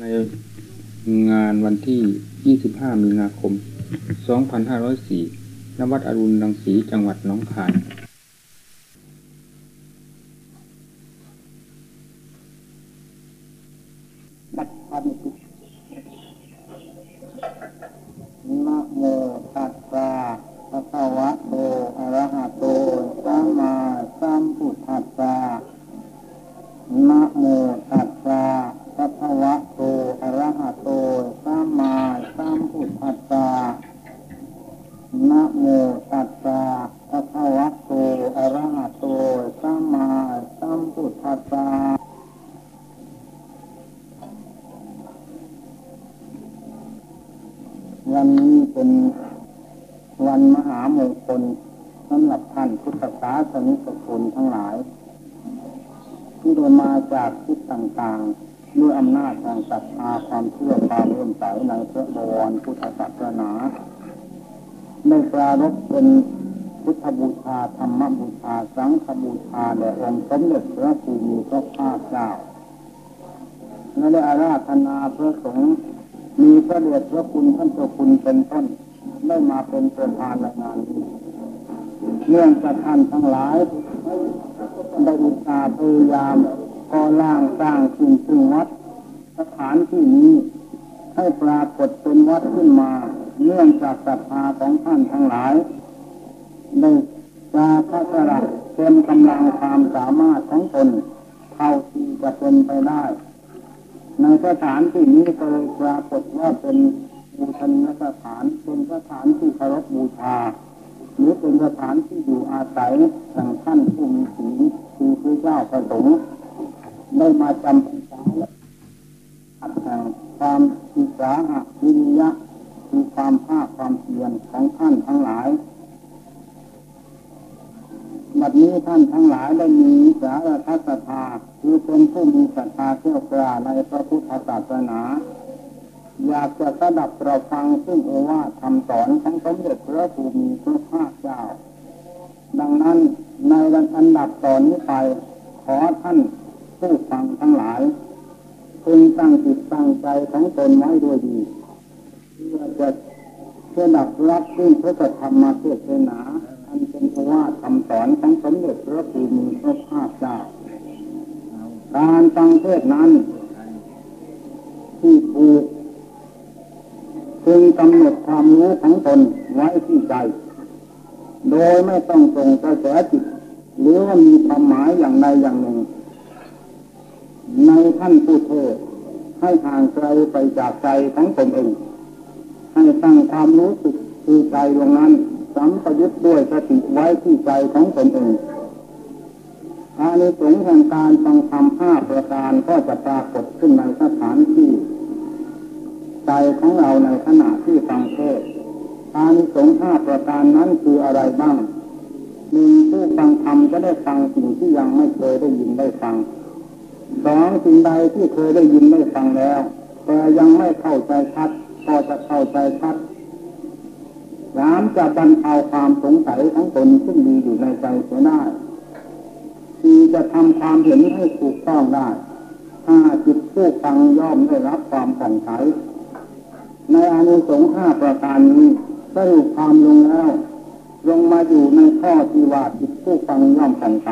ในงานวันที่ 25 มีนาคม 2504ณวัดอรุณรังสีจังหวัดหนองคาย เนื่องจากท่านทั้งหลายได้อุตสาห์พยายามก่อร่างสร้างสิ่งซึ่งวัดสถานที่นี้ ให้ปรากฏเป็นวัดขึ้นมาเนื่องจากศรัทธาของท่านทั้งหลายได้จาพระสระเต็มกำลังความสามารถของตนเท่าที่จะเป็นไปได้ ในสถานที่นี้ก็เลยปรากฏว่าเป็นบูชนียสถานเป็นสถานที่เคารพบูชา หรือเป็นสถานที่อยู่อาศัยแห่งท่านผู้มีศีลคือพระเจ้าประสงค์ได้มาจำพรรษาและอัดแห่งความศึกษาหะวิริยะคือความภาคความเพียรของท่านทั้งหลายบัดนี้ท่านทั้งหลายได้มีสารทัศธาคือเป็นผู้มีศรัทธาเชื่อกล้าในพระพุทธศาสนา อยากจะสดับเราฟังซึ่งโอวาทคำสอนของสมเด็จพระภูมิพระภาคเจ้า ดังนั้นในอันดับตอนนี้ไป ขอท่านผู้ฟังทั้งหลายพึงตั้งจิตตั้งใจของตนไว้ด้วยดีเพื่อจะสดับรับซึ่งพระธรรมาเทศนาอันเป็นโอวาทคำสอนของสมเด็จพระภูมิพระภาคเจ้า การฟังเทศนั้น ที่ถูก พึงกำหนดความรู้ของตนไว้ที่ใจ โดยไม่ต้องส่งกระแสจิตหรือว่ามีความหมายอย่างใดอย่างหนึ่ง ในท่านผู้เทศให้ห่างไกลไปจากใจของตนเอง ให้ตั้งความรู้สึกคือใจตรงนั้นสัมปยุทธ์ด้วยสติไว้ที่ใจของตนเองอานิสงส์แห่งการฟังธรรมห้าประการก็จะปรากฏขึ้นในสถานที่ ใจของเราในขณะที่ฟังเทศอานิสงส์ห้าประการนั้นคืออะไรบ้างหนึ่งผู้ฟังธรรมจะได้ฟังสิ่งที่ยังไม่เคยได้ยินได้ฟังสองสิ่งใดที่เคยได้ยินได้ฟังแล้วแต่ยังไม่เข้าใจชัดก็จะเข้าใจชัดสามจะบรรเทาความสงสัยของตนซึ่งมีอยู่ในใจเสียได้สี่จะทำความเห็นให้ถูกต้องได้ห้าจิตผู้ฟังย่อมได้รับความผ่องใส ในอานิสงส์ห้าประการนี้สรุปความลงแล้ว ลงมาอยู่ในข้อที่ว่าจิตผู้ฟังย่อมผ่องใส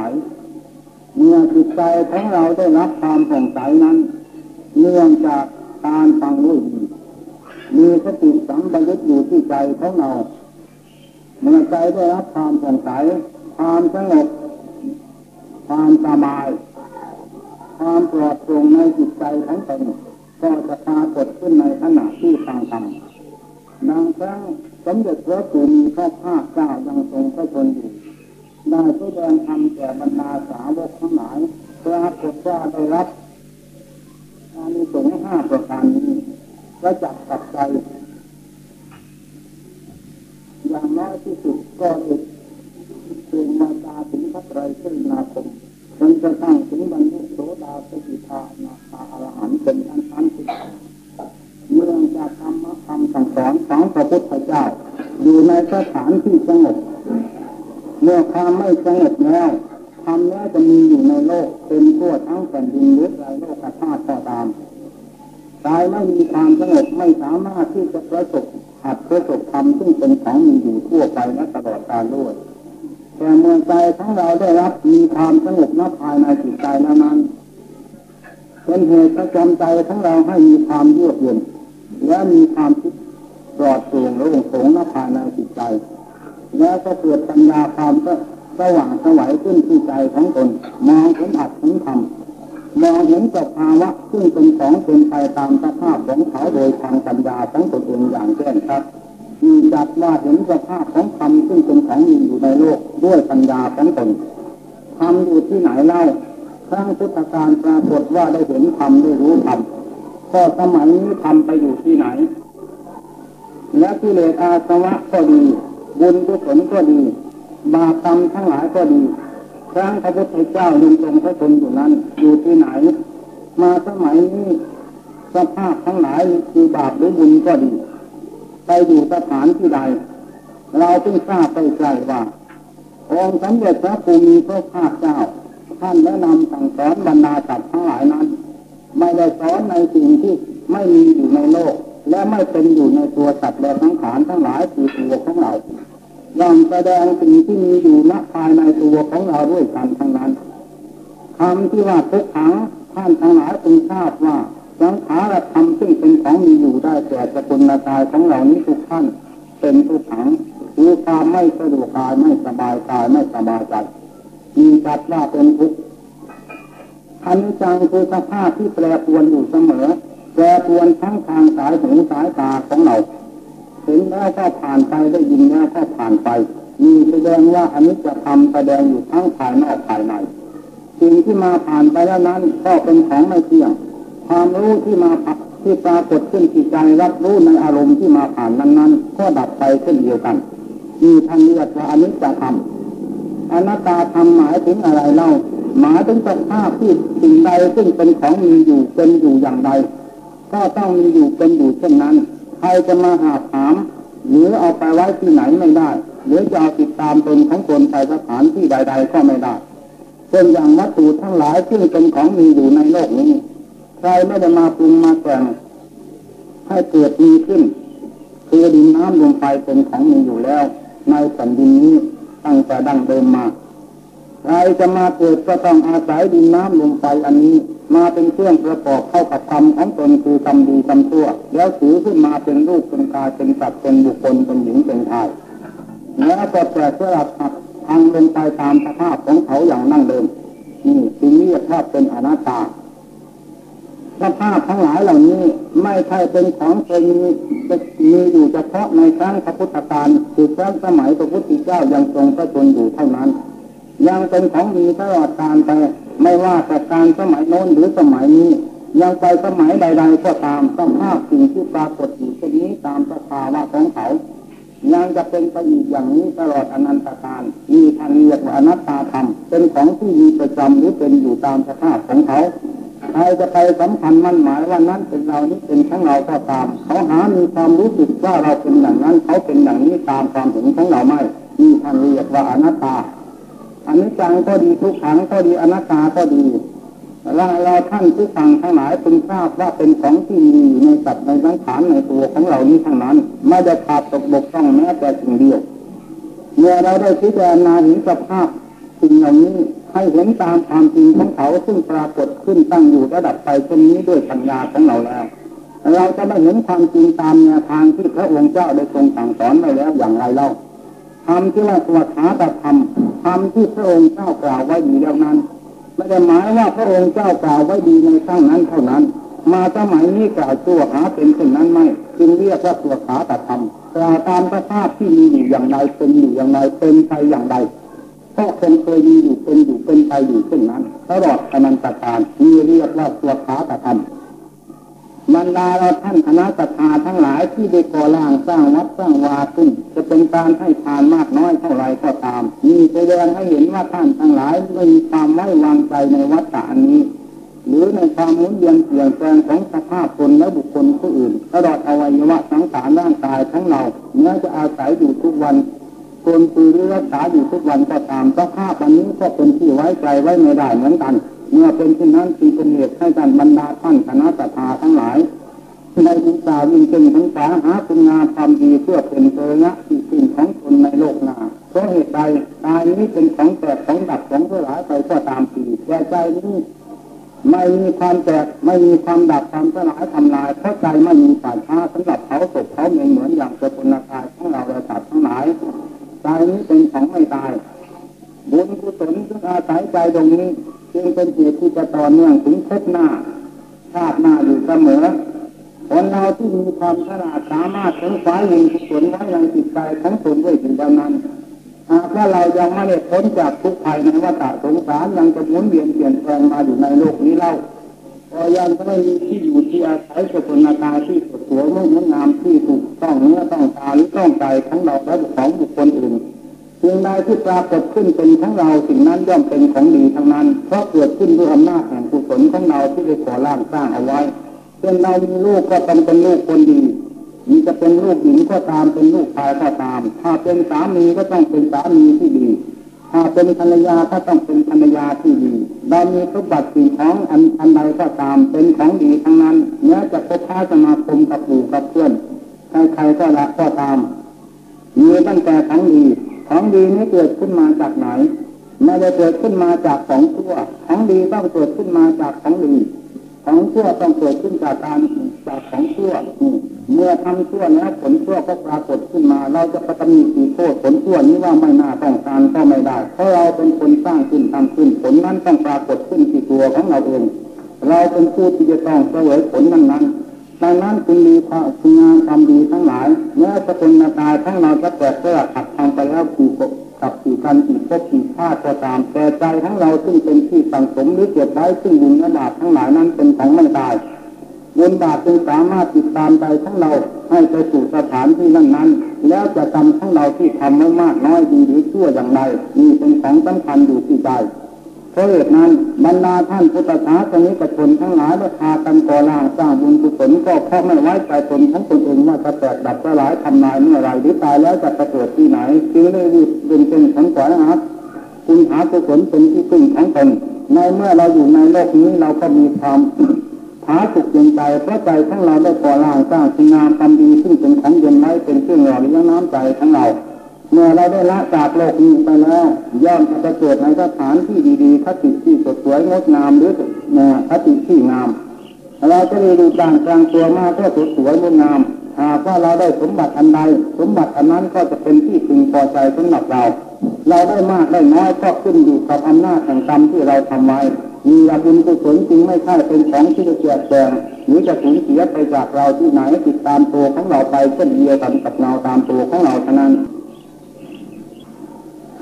เมื่อจิตใจของเราได้รับความผ่องใสนั้น เนื่องจากการฟังด้วยดีมีสติสัมปยุตอยู่ที่ใจของเราเมื่อใจได้รับความผ่องใสความสงบความสบาย ความปลอดโปร่งในจิตใจของตน ก็จะปรากฏขึ้นในขณะที่ฟังธรรมดังครั้งสมเด็จพระสุมีพระภาคเจ้ายังทรงพระชนอยู่ได้แสดงธรรมแก่บรรดาสาวกทั้งหลายปรากฏว่าได้รับอานิสงส์ห้าประการนี้ก็จับกับใจอย่างน้อยที่สุดก็เอกเป็นมาตาถึงพระไตรสรนาคมจนกระทั่งถึงบรรลุโสดาสกิทานาคาอรหันต์เป็นอันทันติเมื่อจะทำมาคำ สั่งสอนของพระพุทธเจ้า อยู่ในสถานที่สงบเมื่อความไม่สงบแล้วทำนี้จะมีอยู่ในโลกเป็นทั่วทั้งแผ่นดินหรือไรโลกธาตุก็ตามตกายไม่มีความสงบไม่สามารถที่จะประสบหัดประสบธรรมซึ่งเป็นของมีอยู่ทั่วไปและตลอดกาลด้วยแต่เมื่อใจของเราได้รับมีความสงบณภายในจิตใจนั้นเป็นเหตุประจำใจของเราให้มีความเยือกเย็นและมีความคิด ปลอดโปร่งและโปร่งณภายในจิตใจ แล้วก็เกิดปัญญาความสว่างสวัยขึ้นที่ใจของตนมองเห็นอัดเห็นธรรมมองเห็นสภาวะซึ่งเป็นของเป็นไปตามสภาพของเขาโดยทางปัญญาของตนเองอย่างแจ้งครับมีจัดว่าเห็นสภาพของธรรมซึ่งเป็นของมีอยู่ในโลกด้วยปัญญาของตนธรรมอยู่ที่ไหนเล่าครั้งพุทธการปรากฏว่าได้เห็นธรรมได้รู้ธรรมก็สมัยนี้ธรรมไปอยู่ที่ไหน และกิเลสอาสวะก็ดี บุญกุศลก็ดี บาปกรรมทั้งหลายก็ดีครั้งพระพุทธเจ้ายังทรงพระชนอยู่นั้น อยู่ที่ไหน มาสมัยนี้สภาพทั้งหลายคือบาปหรือบุญก็ดี ไปอยู่สถานที่ใด เราเพิ่งทราบไปไกลว่าองค์สมเด็จพระภูมิพระภาคเจ้า ท่านแนะนำสั่งสอนบรรดาสัตว์ทั้งหลายนั้น ไม่ได้สอนในสิ่งที่ไม่มีอยู่ในโลก และไม่เป็นอยู่ในตัวสัตว์และทั้งขานทั้งหลายคือตัวของเรายังแสดงสิ่งที่มีอยู่ณภายในตัวของเราด้วยกันทั้งนั้นคำที่ว่าทุกขังท่านทั้งหลายคงทราบว่าสังขารธรรมซึ่งเป็นของมีอยู่ได้แก่สกุลกายของเรานี้ทุกท่านเป็นทุกขังคือความไม่สะดวกกายไม่สบายกายไม่สบายใจมีจัดว่าเป็นทุกข์อันจังคือสภาพที่แปรปรวนอยู่เสมอ แปรปวนทั้งทางสายหูสายตาของเราเห็นแล้วก็ผ่านไปได้ยินแล้วก็ผ่านไป มีแสดงว่าอันนี้จะทำแสดงอยู่ทั้งภายนอกภายในสิ่งที่มาผ่านไปแล้วนั้นก็เป็นของไม่เที่ยง ความรู้ที่มาที่ปรากฏขึ้นที่ใจรับรู้ในอารมณ์ที่มาผ่านนั้นๆ ก็ดับไปเช่นเดียวกันมีทางเรียกว่าอนิจจธรรมอนัตตาธรรมหมายถึงอะไรเล่าหมายถึงสภาพที่สิ่งใดซึ่งเป็นของมีอยู่เป็นอยู่อย่างใด ก็ต้องมีอยู่เป็นอยู่เช่นนั้น ใครจะมาหาถาม หรือเอาไปไว้ที่ไหนไม่ได้ หรือจะเอาติดตามตนของตนไปสถานที่ใด ๆ ก็ไม่ได้เช่นอย่างวัตถุทั้งหลายซึ่งเป็นของมีอยู่ในโลกนี้ ใครไม่ได้มาปรุงมาแต่งให้เกิดมีขึ้น คือดินน้ำลมไฟเป็นของมีอยู่แล้ว ในแผ่นดินนี้ตั้งแต่ดั้งเดิมมา ใครจะมาเกิดก็ต้องอาศัยดินน้ำลมไฟอันนี้ มาเป็นเครื่องประกอบเข้ากับธรรมของตนคือกรรมดีกรรมชั่ว แล้วถือขึ้นมาเป็นรูปเป็นกายเป็นสัตว์เป็นบุคคลเป็นหญิงเป็นชายแล้วก็แปรสลับหักทางลงไปตามสภาพของเขาอย่างนั่งเดิมนี่สิ่นี้ถ้าเป็นอนัตตาสภาพทั้งหลายเหล่านี้ไม่ใช่เป็นของเคยมีมีอยู่เฉพาะในครั้งพระพุทธการคือครั้งสมัยพระพุทธเจ้ายังทรงพระชนอยู่เท่านั้น ยังเป็นของมีตลอดการไป ไม่ว่าแต่การสมัยโน้นหรือสมัยนี้ ยังไปสมัยใดๆก็ตามสภาพสิ่งที่ปรากฏอยู่เช่นนี้ตามสภาวะของเขา ยังจะเป็นไปอีกอย่างนี้ตลอดอนันตการมีทางเรียกว่าอนัตตาธรรมเป็นของที่มีประจำหรือเป็นอยู่ตามสภาพของเขาใครจะไปสำคัญมั่นหมายว่านั้นเป็นเรานี่เป็นทั้งเราก็ตาม เขาหามีความรู้สึกว่าเราเป็นอย่างนั้น เขาเป็นอย่างนี้ตามความเห็นของเราไม่มีทางเรียกว่าอนัตตา อันนี้จังก็ดีทุกขังก็ดีอนัตตาก็ดีเราเราท่านผู้ฟังทั้งหลายเป็นทราบว่าเป็นของที่มีในสัตว์ในสังขารในตัวของเรานี้ทั้งนั้น ไม่ได้ขาดตกบกพร่องแม้แต่สิ่งเดียวเมื่อเราได้พิจารณาเห็นสภาพสิ่งเหล่านี้ให้เห็นตามความจริงของเขาซึ่งปรากฏขึ้นตั้งอยู่ระดับไปเช่นนี้ด้วยปัญญาของเราแล้ว เราจะไม่เห็นความจริงตามแนวทางที่พระองค์เจ้าได้ทรงสั่งสอนไว้แล้วอย่างไรเล่า ธรรมที่ว่าสวดหาแต่ธรรมธรรมที่พระองค์เจ้ากล่าวไว้ดีแล้วนั้น ไม่ได้หมายว่าพระองค์เจ้ากล่าวไว้ดีในครั้งนั้นเท่านั้น มาสมัยนี้กล่าวตัวหาเป็นเช่นนั้นไม่จึงเรียกว่าตัวหาแต่ธรรมกล่าวตามสภาพที่มีอยู่อย่างไรเป็นอยู่อย่างไรเป็นไปอย่างไรก็คงเคยมีอยู่เป็นอยู่เป็นไปอยู่เช่นนั้นตลอดอนันตการมีเรียกว่าตัวขาตธรรม บรรดาเราท่านคณะสัตยาทั้งหลายที่ได้ก่อร่างสร้างวัดสร้างวาขึ้น จะเป็นการให้ทานมากน้อยเท่าไรก็ตามมีแสดงให้เห็นว่าท่านทั้งหลายไม่มีความไว้วางใจในวัฏฏานี้ หรือในความหมุนเวียนเปลี่ยนแปลงของสภาพคนและบุคคลผู้อื่นตลอดอวัยวะสังขารร่างกายทั้งเราเนื้อจะอาศัยอยู่ทุกวันคนปือรักษาอยู่ทุกวันก็ตามสภาพอันนี้ก็เป็นที่ไว้ใจไว้ไม่ได้เหมือนกัน เมื่อเป็นเช่นนั้นจึงเป็นเหตุให้ท่านบรรดาท่านคณะสัตยาทั้งหลายาวิ่งเก่งทั้งสาหาคุณงามความดีเพื่อเป็นเจริญที่สิ่งของตนในโลกนาเพราะเหตุใดตายนี้เป็นของแตกของดับของเสลายไปก็ตามปีแต่ใจนี้ไม่มีความแตกไม่มีความดับความสลายทำลายเพราะใจไม่มีป่าช้าสำหรับเผาศพเผาเมนเหมือนอย่างสกุลกายของเราและสัตว์ทั้งหลายใจนี้เป็นของไม่ตายบุญกุศลซึ่งอาศัยใจตรงนี้ จึงเป็นเหตุที่จะต่อเนื่องถึงพบหน้า ชาติหน้าอยู่เสมอคนเราที่มีความฉลาดสามารถค้นคว้าเงินกุศลไว้ในจิตใจของตนด้วยถึงดังนั้นหากว่าเรายังไม่ได้พ้นจากทุกข์ภัยในวัฏสงสารยังจะหมุนเวียนเปลี่ยนแปลงมาอยู่ในโลกนี้เล่าก็ยังไม่มีที่อยู่ที่อาศัยสกุลกาที่สดสวยงดงามที่ถูกต้องเนื้อต้องตาหรือต้องใจของเราและของบุคคลอื่น สิ่งใดที่ปรากฏขึ้นเป็นของเราสิ่งนั้นย่อมเป็นของดีทั้งนั้น เพราะเกิดขึ้นด้วยอำนาจแห่งกุศลของเราที่ได้ก่อร่างสร้างเอาไว้เช่นเรามีลูกก็ต้องเป็นลูกคนดีมีจะเป็นลูกหญิงก็ตามเป็นลูกชายก็ตาม ถ้าเป็นสามีก็ต้องเป็นสามีที่ดี ถ้าเป็นภรรยาก็ต้องเป็นภรรยาที่ดีเรามีสมบัติสิ่งของอันอันใดก็ตามเป็นของดีทั้งนั้นแม้อจะพบค้าสมาคมกับปู่กับเพื่อนใครๆก็ละก็ตามมีตั้งแต่ของดี ของดีนี้เกิดขึ้นมาจากไหนไม่ได้เกิดขึ้นมาจากของชั่วของดีต้องเกิดขึ้นมาจากของดีของชั่วต้องเกิดขึ้นจากการจากของชั่วเมื่อทำชั่วแล้วผลชั่วก็ปรากฏขึ้นมา เราจะประตำหนิตีโทษผลชั่วนี้ว่าไม่น่าต้องการก็ไม่ได้ เพราะเราเป็นคนสร้างขึ้นทำขึ้น ผลนั้นต้องปรากฏขึ้นที่ตัวของเราเอง เราเป็นผู้ที่จะต้องเสวยผลนั้นนั้น ดังนั้นคุณดีความคุณงามความดีทั้งหลายเมื่อสกุลนาตายทั้งเราจะแตกก็ขัดทางไปแล้วกี่กับกี่กันกี่พบกี่ชาติก็ตามแต่ใจทั้งเราซึ่งเป็นที่สังสมหรือเก็บไว้ซึ่งบุญและบาปทั้งหลายนั้นเป็นของไม่ตายบุญบาปจึงสามารถติดตามใจทั้งเราให้ไปสู่สถานที่นั้นนั้น แล้วจะทำทั้งเราที่ทำไม่มากน้อยดีหรือชั่วอย่างไรนี่เป็นของสำคัญอยู่ที่ใจ เพราะเหตุนั้นบรรดาท่านพุทธศาสนิกชนทั้งหลายได้พากันก่อร่างสร้างบุญกุศลก็เพราะไม่ไว้ใจตนของตนเองว่าจะแตกดับสลายทำลายเมื่อไรหรือตายแล้วจะประเกิดที่ไหนจึงได้รีบเป็นเป็นขันขวานะครับคุณหากุศลเป็นที่พึ่งของตนในเมื่อเราอยู่ในโลกนี้เราก็มีความผาสุกเย็นใจเพราะใจทั้งเราได้ก่อร่างสร้างคุณงามความดีซึ่งเป็นของเย็นไว้เป็นเครื่องหล่อเลี้ยงน้ำใจทั้งเรา เมื่อเราได้ละจากโลกนี้ไปแล้ว ย่อมจะไปเกิดในสถานที่ดีๆคติที่สดสวยงดงามหรือเนี่ยคติที่งาม เราจะได้ดูต่างกลางตัวมากเพื่อสดสวยงดงาม หากว่าเราได้สมบัติอันใด สมบัติอันนั้นก็จะเป็นที่พึงพอใจสำหรับเรา เราได้มากได้น้อยก็ขึ้นอยู่กับอำนาจแห่งกรรมที่เราทำไว้ มีบุญกุศลจึงไม่ใช่เป็นของที่จะเกียดแจงหรือจะสูญเสียไปจากเราที่ไหนติดตามตัวของเราไปเช่นเดียวกันกับเราตามตัวของเราเท่านั้น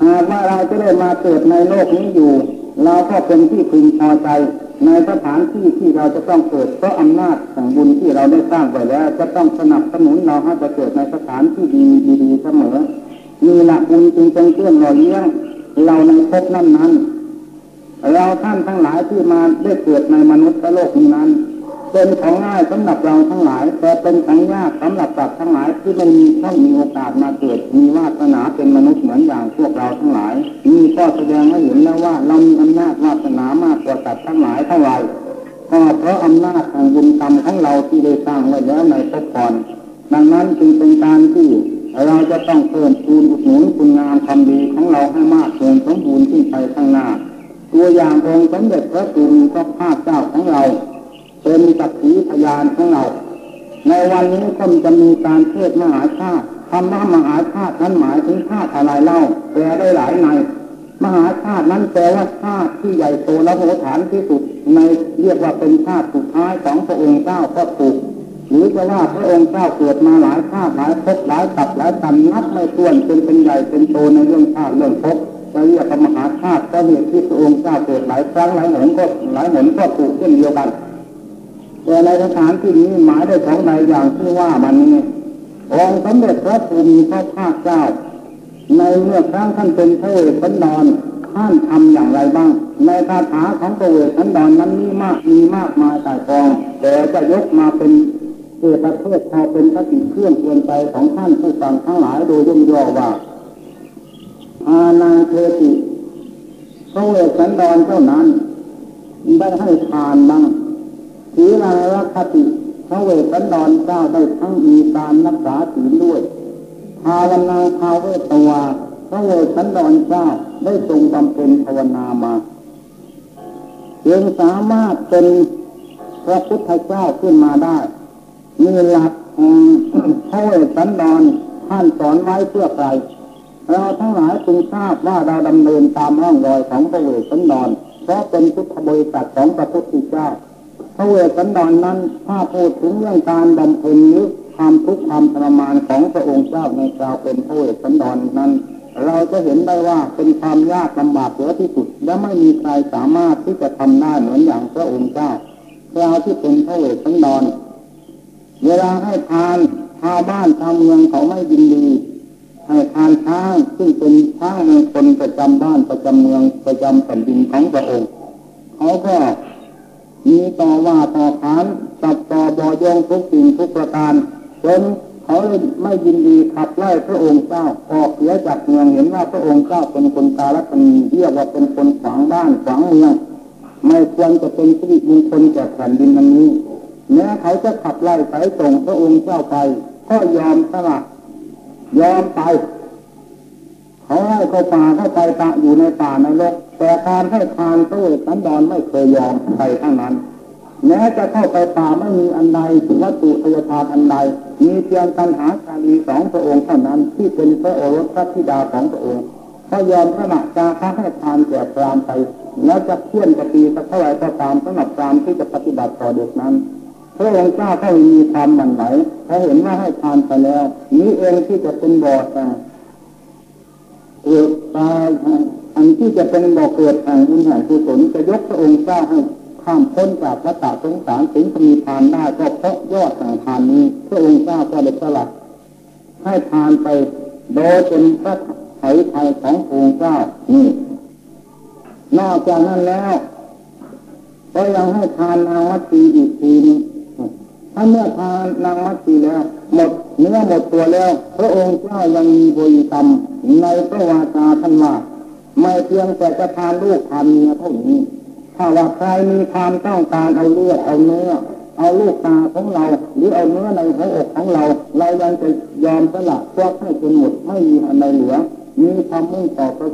หากว่าเราจะได้มาเกิดในโลกนี้อยู่ เราก็เป็นที่พึงพอใจ ในสถานที่ที่เราจะต้องเกิดเพราะอำนาจแห่งบุญที่เราได้สร้างไว้แล้ว จะต้องสนับสนุนเราให้เกิดในสถานที่ดีดีๆเสมอมีหลักบุญจึงเป็นเครื่องหล่อเลี้ยงเราในภพนั้นนั้นเราท่านทั้งหลายที่มาได้เกิดในมนุษย์โลกนี้นั้น เป็นของง่ายสำหรับเราทั้งหลาย แต่เป็นของยากสำหรับสัตว์ทั้งหลายที่ไม่มีช่องมีโอกาสมาเกิด มีวาสนาเป็นมนุษย์เหมือนอย่างพวกเราทั้งหลายมีข้อแสดงให้เห็นแล้วว่าเรามีอำนาจวาสนามากกว่าสัตว์ทั้งหลายเท่าไหร่ก็เพราะอำนาจแห่งบุญกรรมของเราที่ได้สร้างไว้แล้วในภพก่อนดังนั้นจึงเป็นการที่เราจะต้องเพิ่มพูนอุดหนุนคุณงามความดีของเราให้มากเกินสมบูรณ์ขึ้นไปข้างหน้า ตัวอย่างองค์สมเด็จพระสุรีพระภาคเจ้าของเรา เป็นสักขีพยานของเรา ในวันนี้ก็จะมีการเทศมหาชาติคำว่ามหาชาตินั้นหมายถึงชาติอะไรเล่าแปลได้หลายในมหาชาตินั้นแปลว่าชาติที่ใหญ่โตและโหฐานที่สุด ในเรียกว่าเป็นชาติสุดท้ายของพระองค์เจ้าก็ถูกหรือจะว่าพระองค์เจ้าเกิดมาหลายชาติหลายภพหลายตับหลายตันนับไม่ถ้วนจนเป็นใหญ่เป็นโตในเรื่องชาติเรื่องภพจะเรียกว่ามหาชาติก็เหตุที่พระองค์เจ้าเกิดหลายครั้งหลายหนก็หลายหนก็ถูกเช่นเดียวกัน แต่ในสถานที่นี้หมายได้ของใดอย่างที่ว่ามันนี้องค์สมเด็จพระภูมิพระภาคเจ้า ในเมื่อครั้งท่านเป็นพระเวสสันดรท่านทำอย่างไรบ้าง ในคาถาของพระเวสสันดรนั้นมีมากมีมากมายแต่กอง แต่จะยกมาเป็นเกิดประเทศพอเป็นคติเครื่องเตือนใจของท่านผู้ฟังทั้งหลายโดยย่นย่อว่า อาณาเทติพระเวสสันดรเท่านั้นได้ให้ทานบ้าง ศีลารัคติพระเวสสันดรเจ้าได้ทั้งมีการรักษาศีลด้วยภาวนาภาเวตวาพระเวสสันดรเจ้าได้ทรงบำเพ็ญภาวนามาจึงสามารถเป็นพระพุทธเจ้าขึ้นมาได้มีหลักพระเวสสันดรท่านสอนไว้เพื่อใครเราทั้งหลายจึงทราบว่าเราดำเนินตามร่องรอยของพระเวสสันดรเพราะเป็นพุทธบริษัทของพระพุทธเจ้า พระเวสสันดรนั้นถ้าพูดถึงเรื่องการบำเพ็ญหรือความทุกข์ความทรมานของพระองค์เจ้าในคราวเป็นพระเวสสันดรนนั้น เราจะเห็นได้ว่าเป็นความยากลำบากเหลือที่สุด และไม่มีใครสามารถที่จะทำได้เหมือนอย่างพระองค์เจ้าคราวที่เป็นพระเวสสันดร เวลาให้ทานชาวบ้านชาวเมืองเขาไม่ยินดีให้ทานช้างซึ่งเป็นช้างมงคลประจำบ้านประจำเมืองประจำแผ่นดินของพระองค์เขาก็ มีต่อว่าต่อขานตัดต่อบอยงทุกสิ่งทุกประการจนเขาไม่ยินดีขับไล่พระองค์เจ้าออกเสียจากเมืองเห็นว่าพระองค์เจ้าเป็นคนกาลกันเรียกว่าเป็นคนขวางบ้านขวางเมืองไม่ควรจะเป็นสิริมงคลแก่แผ่นดินอันนี้แม้เขาจะขับไล่ไปส่งพระองค์เจ้าไป ก็ยอมสละยอมไป เขาให้เข้าป่าเข้าไปตะอยู่ในป่าในโลกแต่การให้ทานพระเวสสันดรไม่เคยยอมใครทั้งนั้นแม้จะเข้าไปป่าไม่มีอันใดวัตถุพยาทานอันใด มีเพียงปัญหาคาลีสองพระองค์เท่านั้นที่เป็นพระโอรสพระธิดาของพระองค์เขายอมสละจาค้าให้ทานแก่พรามไป แล้วจะเพี้ยนจะตีสักเท่าไรก็ตามสำหรับพรามที่จะปฏิบัติต่อเด็กนั้นพระองค์เจ้าเขามีความหมั่นไหวเขาเห็นว่าให้ทานไปแล้ว นี้เองที่จะเป็นบอด เกิดตายอันที่จะเป็นบ่อเกิดแห่งบุญแห่งกุศลจะยกพระองค์เจ้าให้ข้ามพ้นจากพระตาสงสารถึงมีทานได้ก็เพราะยอดแห่งทานนี้พระองค์เจ้าก็ได้สลัดให้ทานไปโดยเป็นพระไถ่ไทยขององค์เจ้านี่นอกจากนั้นแล้ว ก็ยังให้ทานนางมัตสีอีกทีนึง ถ้าเมื่อทานนางมัตสีแล้ว หมดเนื้อหมดตัวแล้ว พระองค์เจ้ายังมีบริกรรมในพระวาจาท่านว่าไม่เพียงแต่จะทานลูกทานเมียเท่านี้ถ้าว่าใครมีความต้องการเอาเลือดเอาเนื้อ เอาลูกตาของเรา หรือเอาเนื้อในหัวอกของเรา เรายังจะยอมสละพวกให้จนหมดไม่มีอะไรเหลือมีความมุ่งต่อพระ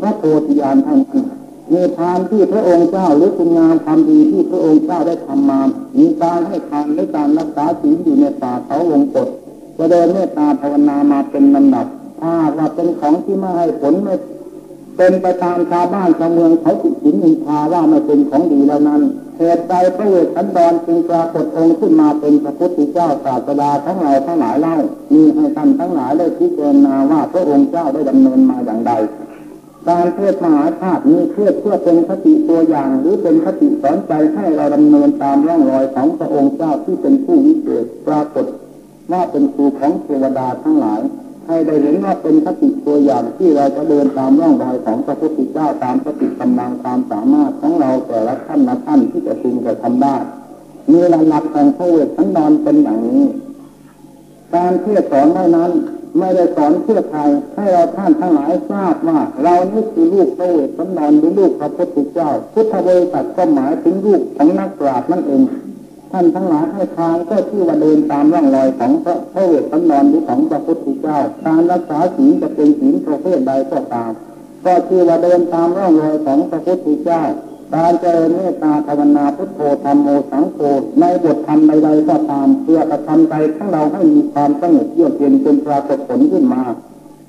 พระโพธิญาณท่าน มีทานที่พระองค์เจ้าหรือคุณงามความดีที่พระองค์เจ้าได้ทำมา มีการให้ทานและการรักษาศีลอยู่ในป่าเขาวงกฏจะเดินเมตตาภาวนามาเป็นลำดับถ้าว่าเป็นของที่ไม่ให้ผลไม่เป็นไปตามชาวบ้านชาวเมืองเขาติดสินนินทาว่าไม่เป็นของดีแล้วนั้นเหตุใดพระเวสสันดรจึงปรากฏองค์ขึ้นมาเป็นพระพุทธเจ้าศาสดาทั้งหลายทั้งหลายเล่ามีให้ท่านทั้งหลายได้พิจารณาว่าพระองค์เจ้าได้ดำเนินมาอย่างใด การเทศมหาธาตุนี้เพื่อเพื่อเป็นคติตัวอย่าง หรือเป็นคติสอนใจให้เราดำเนินตามร่องรอยของพระองค์เจ้าที่เป็นผู้วิเศษปรากฏว่าเป็นครูของเทวดาทั้งหลาย ให้ได้เห็นว่าเป็นคติตัวอย่างที่เราจะเดินตามร่องรอยของพระพุทธเจ้าตามสติกำลังความสามารถของเราแต่ละท่านละท่านที่จะพึงจะทำได้มีหลักแห่งพระเวทสันดรเป็นอย่างนี้ การเทศสอนเท่านั้น ไม่ได้สอนเพื่อใครให้เราท่านทั้งหลายทราบว่า เรานี่คือลูกพระเวทสันดรหรือลูกพระพุทธเจ้า พุทธบริษัทก็หมายถึงลูกของนักปราชญ์นั่นเองท่านทั้งหลายให้ทางก็ที่ว่าเดินตามร่องรอยของพระพระเวทสันดรหรือของพระพุทธเจ้า การรักษาศีลจะเป็นศีลประเภทใดก็ตาม ก็ที่ว่าเดินตามร่องรอยของพระพุทธเจ้า การเจริญเมตตาภาวนาพุทโธธรรมโมสังโฆในบทธรรมใดๆก็ตามเพื่อกระทำใจของเราให้มีความสงบเยือกเย็นจนปรากฏผลขึ้นมา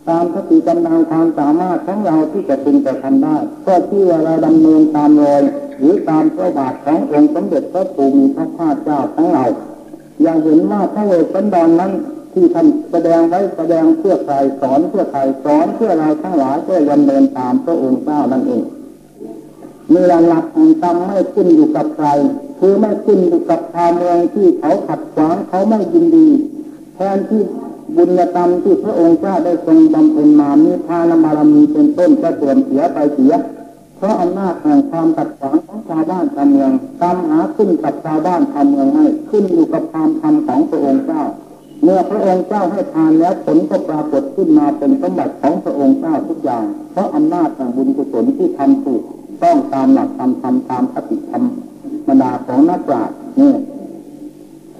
ตามสติกำลังความสามารถของเราที่จะพึงจะทำได้ ก็ที่ว่าเราดำเนินตามรอยหรือตามพระบาทขององค์สมเด็จพระภูมิพระภาคเจ้าของเราอย่างเห็นว่าพระเวสสันดรนั้นที่ท่านแสดงไว้แสดงเพื่อใครสอนเพื่อใครสอนเพื่อเราทั้งหลายเพื่อดำเนินตามพระองค์เจ้านั่นเอง เมื่อหลักแห่งกรรมไม่ขึ้นอยู่กับใครคือไม่ขึ้นอยู่กับชาวเมืองที่เขาขัดขวางเขาไม่ยินดี แทนที่บุญกรรมที่พระองค์เจ้าได้ทรงบำเพ็ญมามีทานบารมีเป็นต้นจะเสื่อมเสียไปเสีย เพราะอำนาจแห่งความขัดขวางของชาวบ้านชาวเมืองกรรมหาขึ้นกับชาวบ้านชาวเมืองไม่ขึ้นอยู่กับความทำของพระองค์เจ้า เมื่อพระองค์เจ้าให้ทานแล้วผลก็ปรากฏขึ้นมาเป็นสมบัติของพระองค์เจ้าทุกอย่าง เพราะอำนาจแห่งบุญกุศลที่ทำถูก ต้องตามหลักธรรมทำตามคติธรรมบรรดาของนักปราชญ์นี่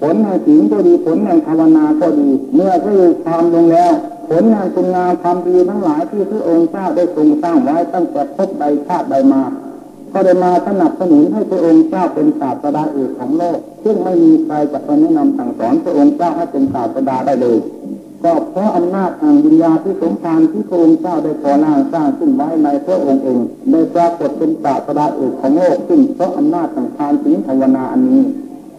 ฉผลแห่งศีลก็ดีผลแห่งภาวนาก็ดี เมื่อก็อยู่ความลงแล้ว ผลงานคุณงามความดีทั้งหลายที่พระองค์เจ้าได้ทรงสร้างไว้ตั้งแต่พบใดชาติใดมา ก็ได้มาสนับสนุนให้พระองค์เจ้าเป็นศาสดาเอกของโลก ซึ่งไม่มีใครจะไปแนะนำสั่งสอนพระองค์เจ้าให้เป็นศาสดาได้เลย ก็เพราะอำนาจแห่งวิญญาณที่สมภารที่พระองค์เจ้าได้ก่อร่างสร้างขึ้นไว้ในพระองค์เองได้ปรากฏเป็นศาสดาเอกของโลกซึ่งเพราะอำนาจแห่งทานศีลภาวนาอันนี้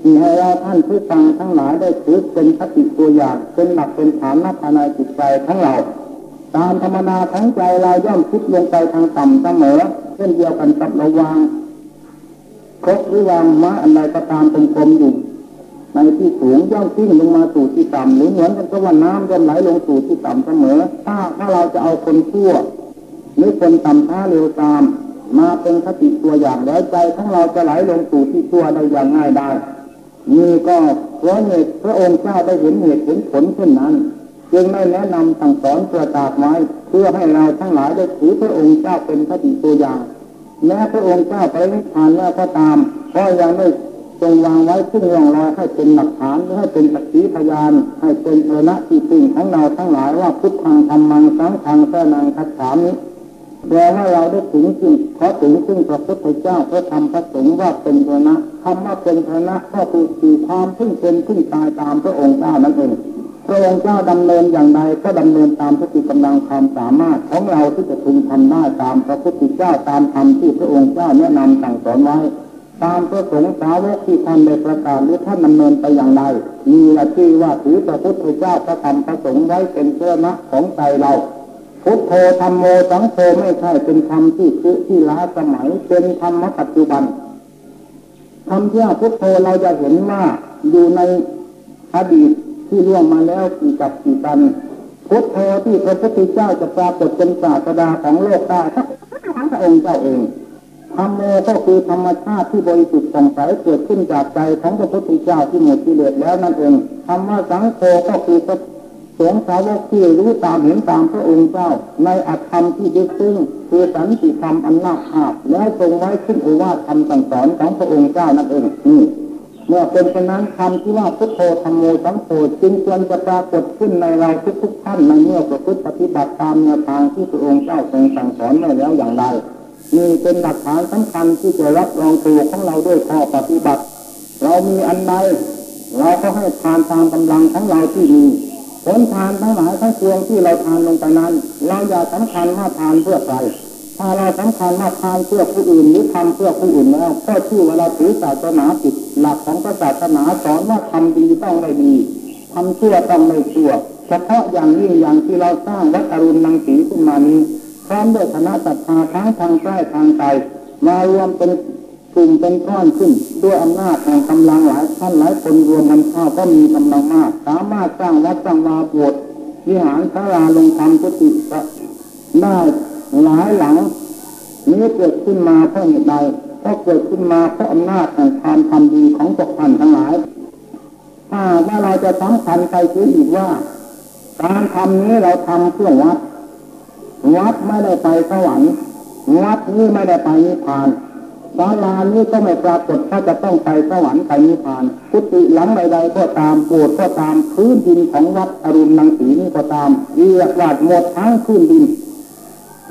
ที่ให้เราท่านผู้ฟังทั้งหลายได้ถือเป็นคติตัวอย่างเป็นหลักเป็นฐานนับภายในจิตใจทั้งเรา ตามธรรมดาทั้งใจเราย่อมคิดลงไปทางต่ำเสมอเช่นเดียวกันกับระวางครบหรือวางม้าอันใดก็ตามตรงกลมอยู่ ในที่สูงย่อมทิ้งลงมาสู่ที่ต่ำหรือเหมือนกันกับว่าน้ำย่อมไหลลงสู่ที่ต่ำเสมอ ถ้าถ้าเราจะเอาคนชั่วหรือคนต่ำช้าเร็วตาม มาเป็นคติตัวอย่างแล้วใจของเราจะไหลลงสู่ที่ชั่วได้อย่างง่ายได้นี่ก็เพราะเหตุพระองค์เจ้าได้เห็นเหตุเห็นผลเช่นนั้น จึงได้แนะนำสั่งสอนประกาศไว้เพื่อให้เราทั้งหลายได้ถือพระองค์เจ้าเป็นคติตัวอย่างแม้พระองค์เจ้าไปนิพพานแล้วก็ตามก็ยังไม่ ทรงวางไว้ซึ่งร่องรอยให้เป็นหลักฐานหรือให้เป็นสักขีพยาน ให้เป็นเอนะที่พึ่งของเราทั้งหลายว่าพุทธังธรรมังสังฆังแท้นังคัจฉามิแปลว่าเราได้ถึงซึ่งขอถึงซึ่งพระพุทธเจ้าพระธรรมพระสงฆ์ว่าเป็นเอนะคำว่าเป็นเอนะก็คือคือความพึ่งเป็นพึ่งตายตามพระองค์เจ้านั่นเองพระองค์เจ้าดำเนินอย่างใดก็ดำเนินตามสติกำลังความสามารถของเราที่จะพึงทำได้ตามพระพุทธเจ้าตามธรรมที่พระองค์เจ้าแนะนำสั่งสอนไว้ ตามพระสงฆ์สาวกที่ท่านได้ประกาศหรือท่านดำเนินไปอย่างไรมีละที่ว่าถือพระพุทธเจ้าพระธรรมพระสงฆ์ไว้เป็นเชื้อนะของใจเราพุทโธธรรมโมสังโฆไม่ใช่เป็นธรรมที่คือที่ล้าสมัยเป็นธรรมปัจจุบันคำที่พุทโธเราจะเห็นว่าอยู่ในอดีตที่ล่วงมาแล้วกี่กับกี่กันพุทโธที่พระพุทธเจ้าจะปรากฏเป็นศาสดาของโลกได้ทั้งพระองค์เจ้าเอง ธรรมโมก็คือธรรมชาติที่บริสุทธิ์สองใสเกิดขึ้นจากใจของพระพุทธเจ้าที่หมดกิเลสแล้วนั่นเองธรรมะสังโฆก็คือพระสงฆ์สาวกที่รู้ตามเห็นตามพระองค์เจ้า ในอัตธรรมที่ยึดซึ่งคือสันติธรรมอันน่าภาพแล้วทรงไว้ขึ้นโอวาทคำสั่งสอนของพระองค์เจ้านั่นเองนี่เมื่อเป็นเช่นนั้นคำที่ว่าพุทโธธรรมโมสังโฆจึงควรจะปรากฏขึ้นในเราทุกๆท่านในเมื่อประพฤติปฏิบัติตามแนวทางที่พระองค์เจ้าทรงสั่งสอนไว้แล้วอย่างไร นี่เป็นหลักฐานสำคัญที่จะรับรองตัวของเราด้วยข้อปฏิบัติ เรามีอันใดเราก็ให้ทานตามกำลังของเราที่มีผลทานทั้งหลายทั้งปวงที่เราทานลงไปนั้น เราอย่าสำคัญว่าทานเพื่อใครถ้าเราสำคัญว่าทานเพื่อผู้อื่นหรือทำเพื่อผู้อื่นแล้วก็ชื่อว่าเราถือศาสนาผิดหลักของศาสนาสอนว่าทำดีต้องได้ดีทำชั่วต้องไม่ชั่วเฉพาะอย่างยิ่งอย่างที่เราสร้างวัดอรุณนังสีขึ้นมานี้ ร้อมด้วยคณะศรัทธาทั้งทางใต้ทางไกลมารวมเป็นกลุ่มเป็นก้อนขึ้น ด้วยอำนาจแห่งกำลังหลายท่านหลายคนรวมกันเข้าก็มีกำลังมาก สามารถสร้างวัดสร้างวาโบสถ์วิหารพระราลงธรรมกุฏิได้หลายหลังนี้เกิดขึ้นมาเพราะเหตุใดก็เกิดขึ้นมาเพราะอำนาจแห่งความทำดีของพวกท่านทั้งหลาย ถ้าว่าเราจะสำคัญไปคืออีกว่า การทำนี้เราทำเพื่อวัด วัดไม่ได้ไปสวรรค์วัดนี้ไม่ได้ไปนิพพานศาลานี้ก็ไม่ปรากฏถ้าจะต้องไปสวรรค์ไปนิพพานกุฏิหลังใดๆก็ตามโบสถ์ก็ตามพื้นดินของวัดอรุณนังสีนี้ก็ตามเรียกว่าหมดทั้งพื้นดิน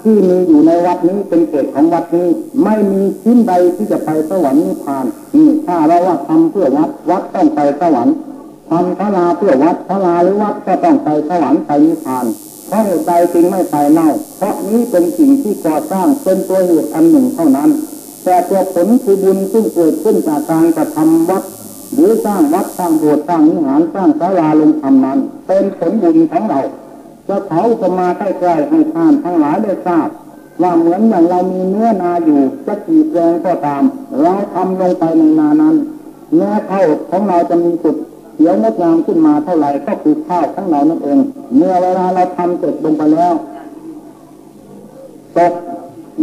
ที่มีอยู่ในวัดนี้เป็นเกศของวัดนี้ ไม่มีชิ้นใดที่จะไปสวรรค์นิพพานนี่ถ้าเราว่าทำเพื่อวัดวัดต้องไปสวรรค์ทำพระลาเพื่อวัดพระลาหรือวัดก็ต้องไปสวรรค์ไปนิพพาน เพราะเหตุใดจึงไม่ไปเล่า เพราะนี้เป็นสิ่งที่ก่อสร้างเป็นตัวเหตุอันหนึ่งเท่านั้น แต่ตัวผลคือบุญซึ่งเกิดขึ้นจากการกระทำวัด หรือสร้างวัดสร้างโบสถ์สร้างวิหารสร้างศาลาลงทำนั้น เป็นผลบุญของเราจะเขาจะมาใกล้ๆให้ท่านทั้งหลายได้ทราบว่าเหมือนอย่างเรามีเนื้อนาอยู่จะกี่แปลงก็ตาม เราทำลงไปในนานั้นเนื้อข้าของเราจะมีสุด ขียวงดงามขึ้นมาเท่าไหร่ก็คือข้าวของเรานั่นเอง เมื่อเวลาเราทำเสร็จลงไปแล้วตก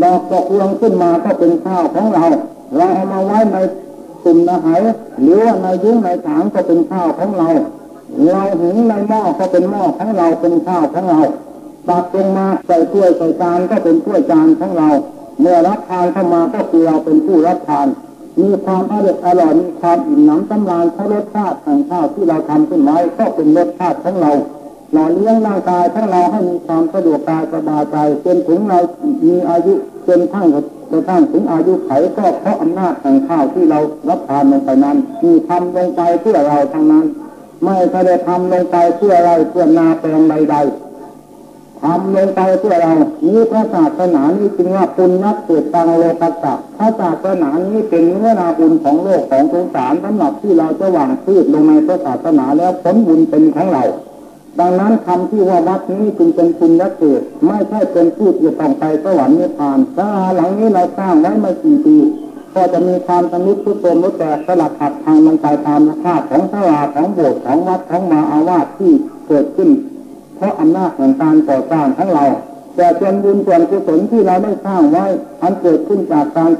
ดอกตกรวงขึ้นมาก็เป็นข้าวของเรา เราเอามาไว้ในตุ่มนาหายหรือว่าในยุ้งในถางก็เป็นข้าวของเรา เราหุงในหม้อก็เป็นหม้อของเราเป็นข้าวของเราตักลงมาใส่ถ้วยใส่จานก็เป็นถ้วยจานของเรา เมื่อรับทานเข้ามาก็คือเราเป็นผู้รับทาน มีความอร่อยอร่อยมีความอิ่มหนำสำราญเพราะรสชาติของข้าวที่เราทำขึ้นไว้ก็เป็นรสชาติของเราหล่อเลี้ยงร่างกายทั้งเราให้มีความสะดวกกายสบายใจจนถึงเรามีอายุจนทั้งกระทั่งถึงอายุไขก็เพราะอำนาจของข้าวที่เรารับทานลงไปนั้น มีทำลงไปเพื่อเราทั้งนั้น ไม่ได้ทำลงไปเพื่ออะไรเพื่อนาแปลงใดๆ ทำลงไปเพื่อเรานี้พระศาสนานี้จึงว่าปุญญเกิดตังโลกัสสะพระศาสนานี้เป็นเนื้อนาบุญของโลกของสงสารสำหรับที่เราจะหว่างพืชลงในพระศาสนาแล้วผลบุญเป็นของเรา ดังนั้นคำที่ว่าวัดนี้จึงเป็นปุญญเกิดไม่ใช่เป็นผู้ที่ต้องไปสวรรค์นิพพานศาลาหลังนี้เราสร้างไว้มากี่ปีก็จะมีความสนุกทุกตนรู้แต่สลักขัดทางมันไปตามภาพของศาลาของโบสถ์ของวัดของมาอาวาสที่เกิดขึ้น เพราะอำนาจของการก่อสร้างทั้งเรา แต่ส่วนบุญส่วนกุศลที่เราได้สร้างไว้อันเกิดขึ้นจากการ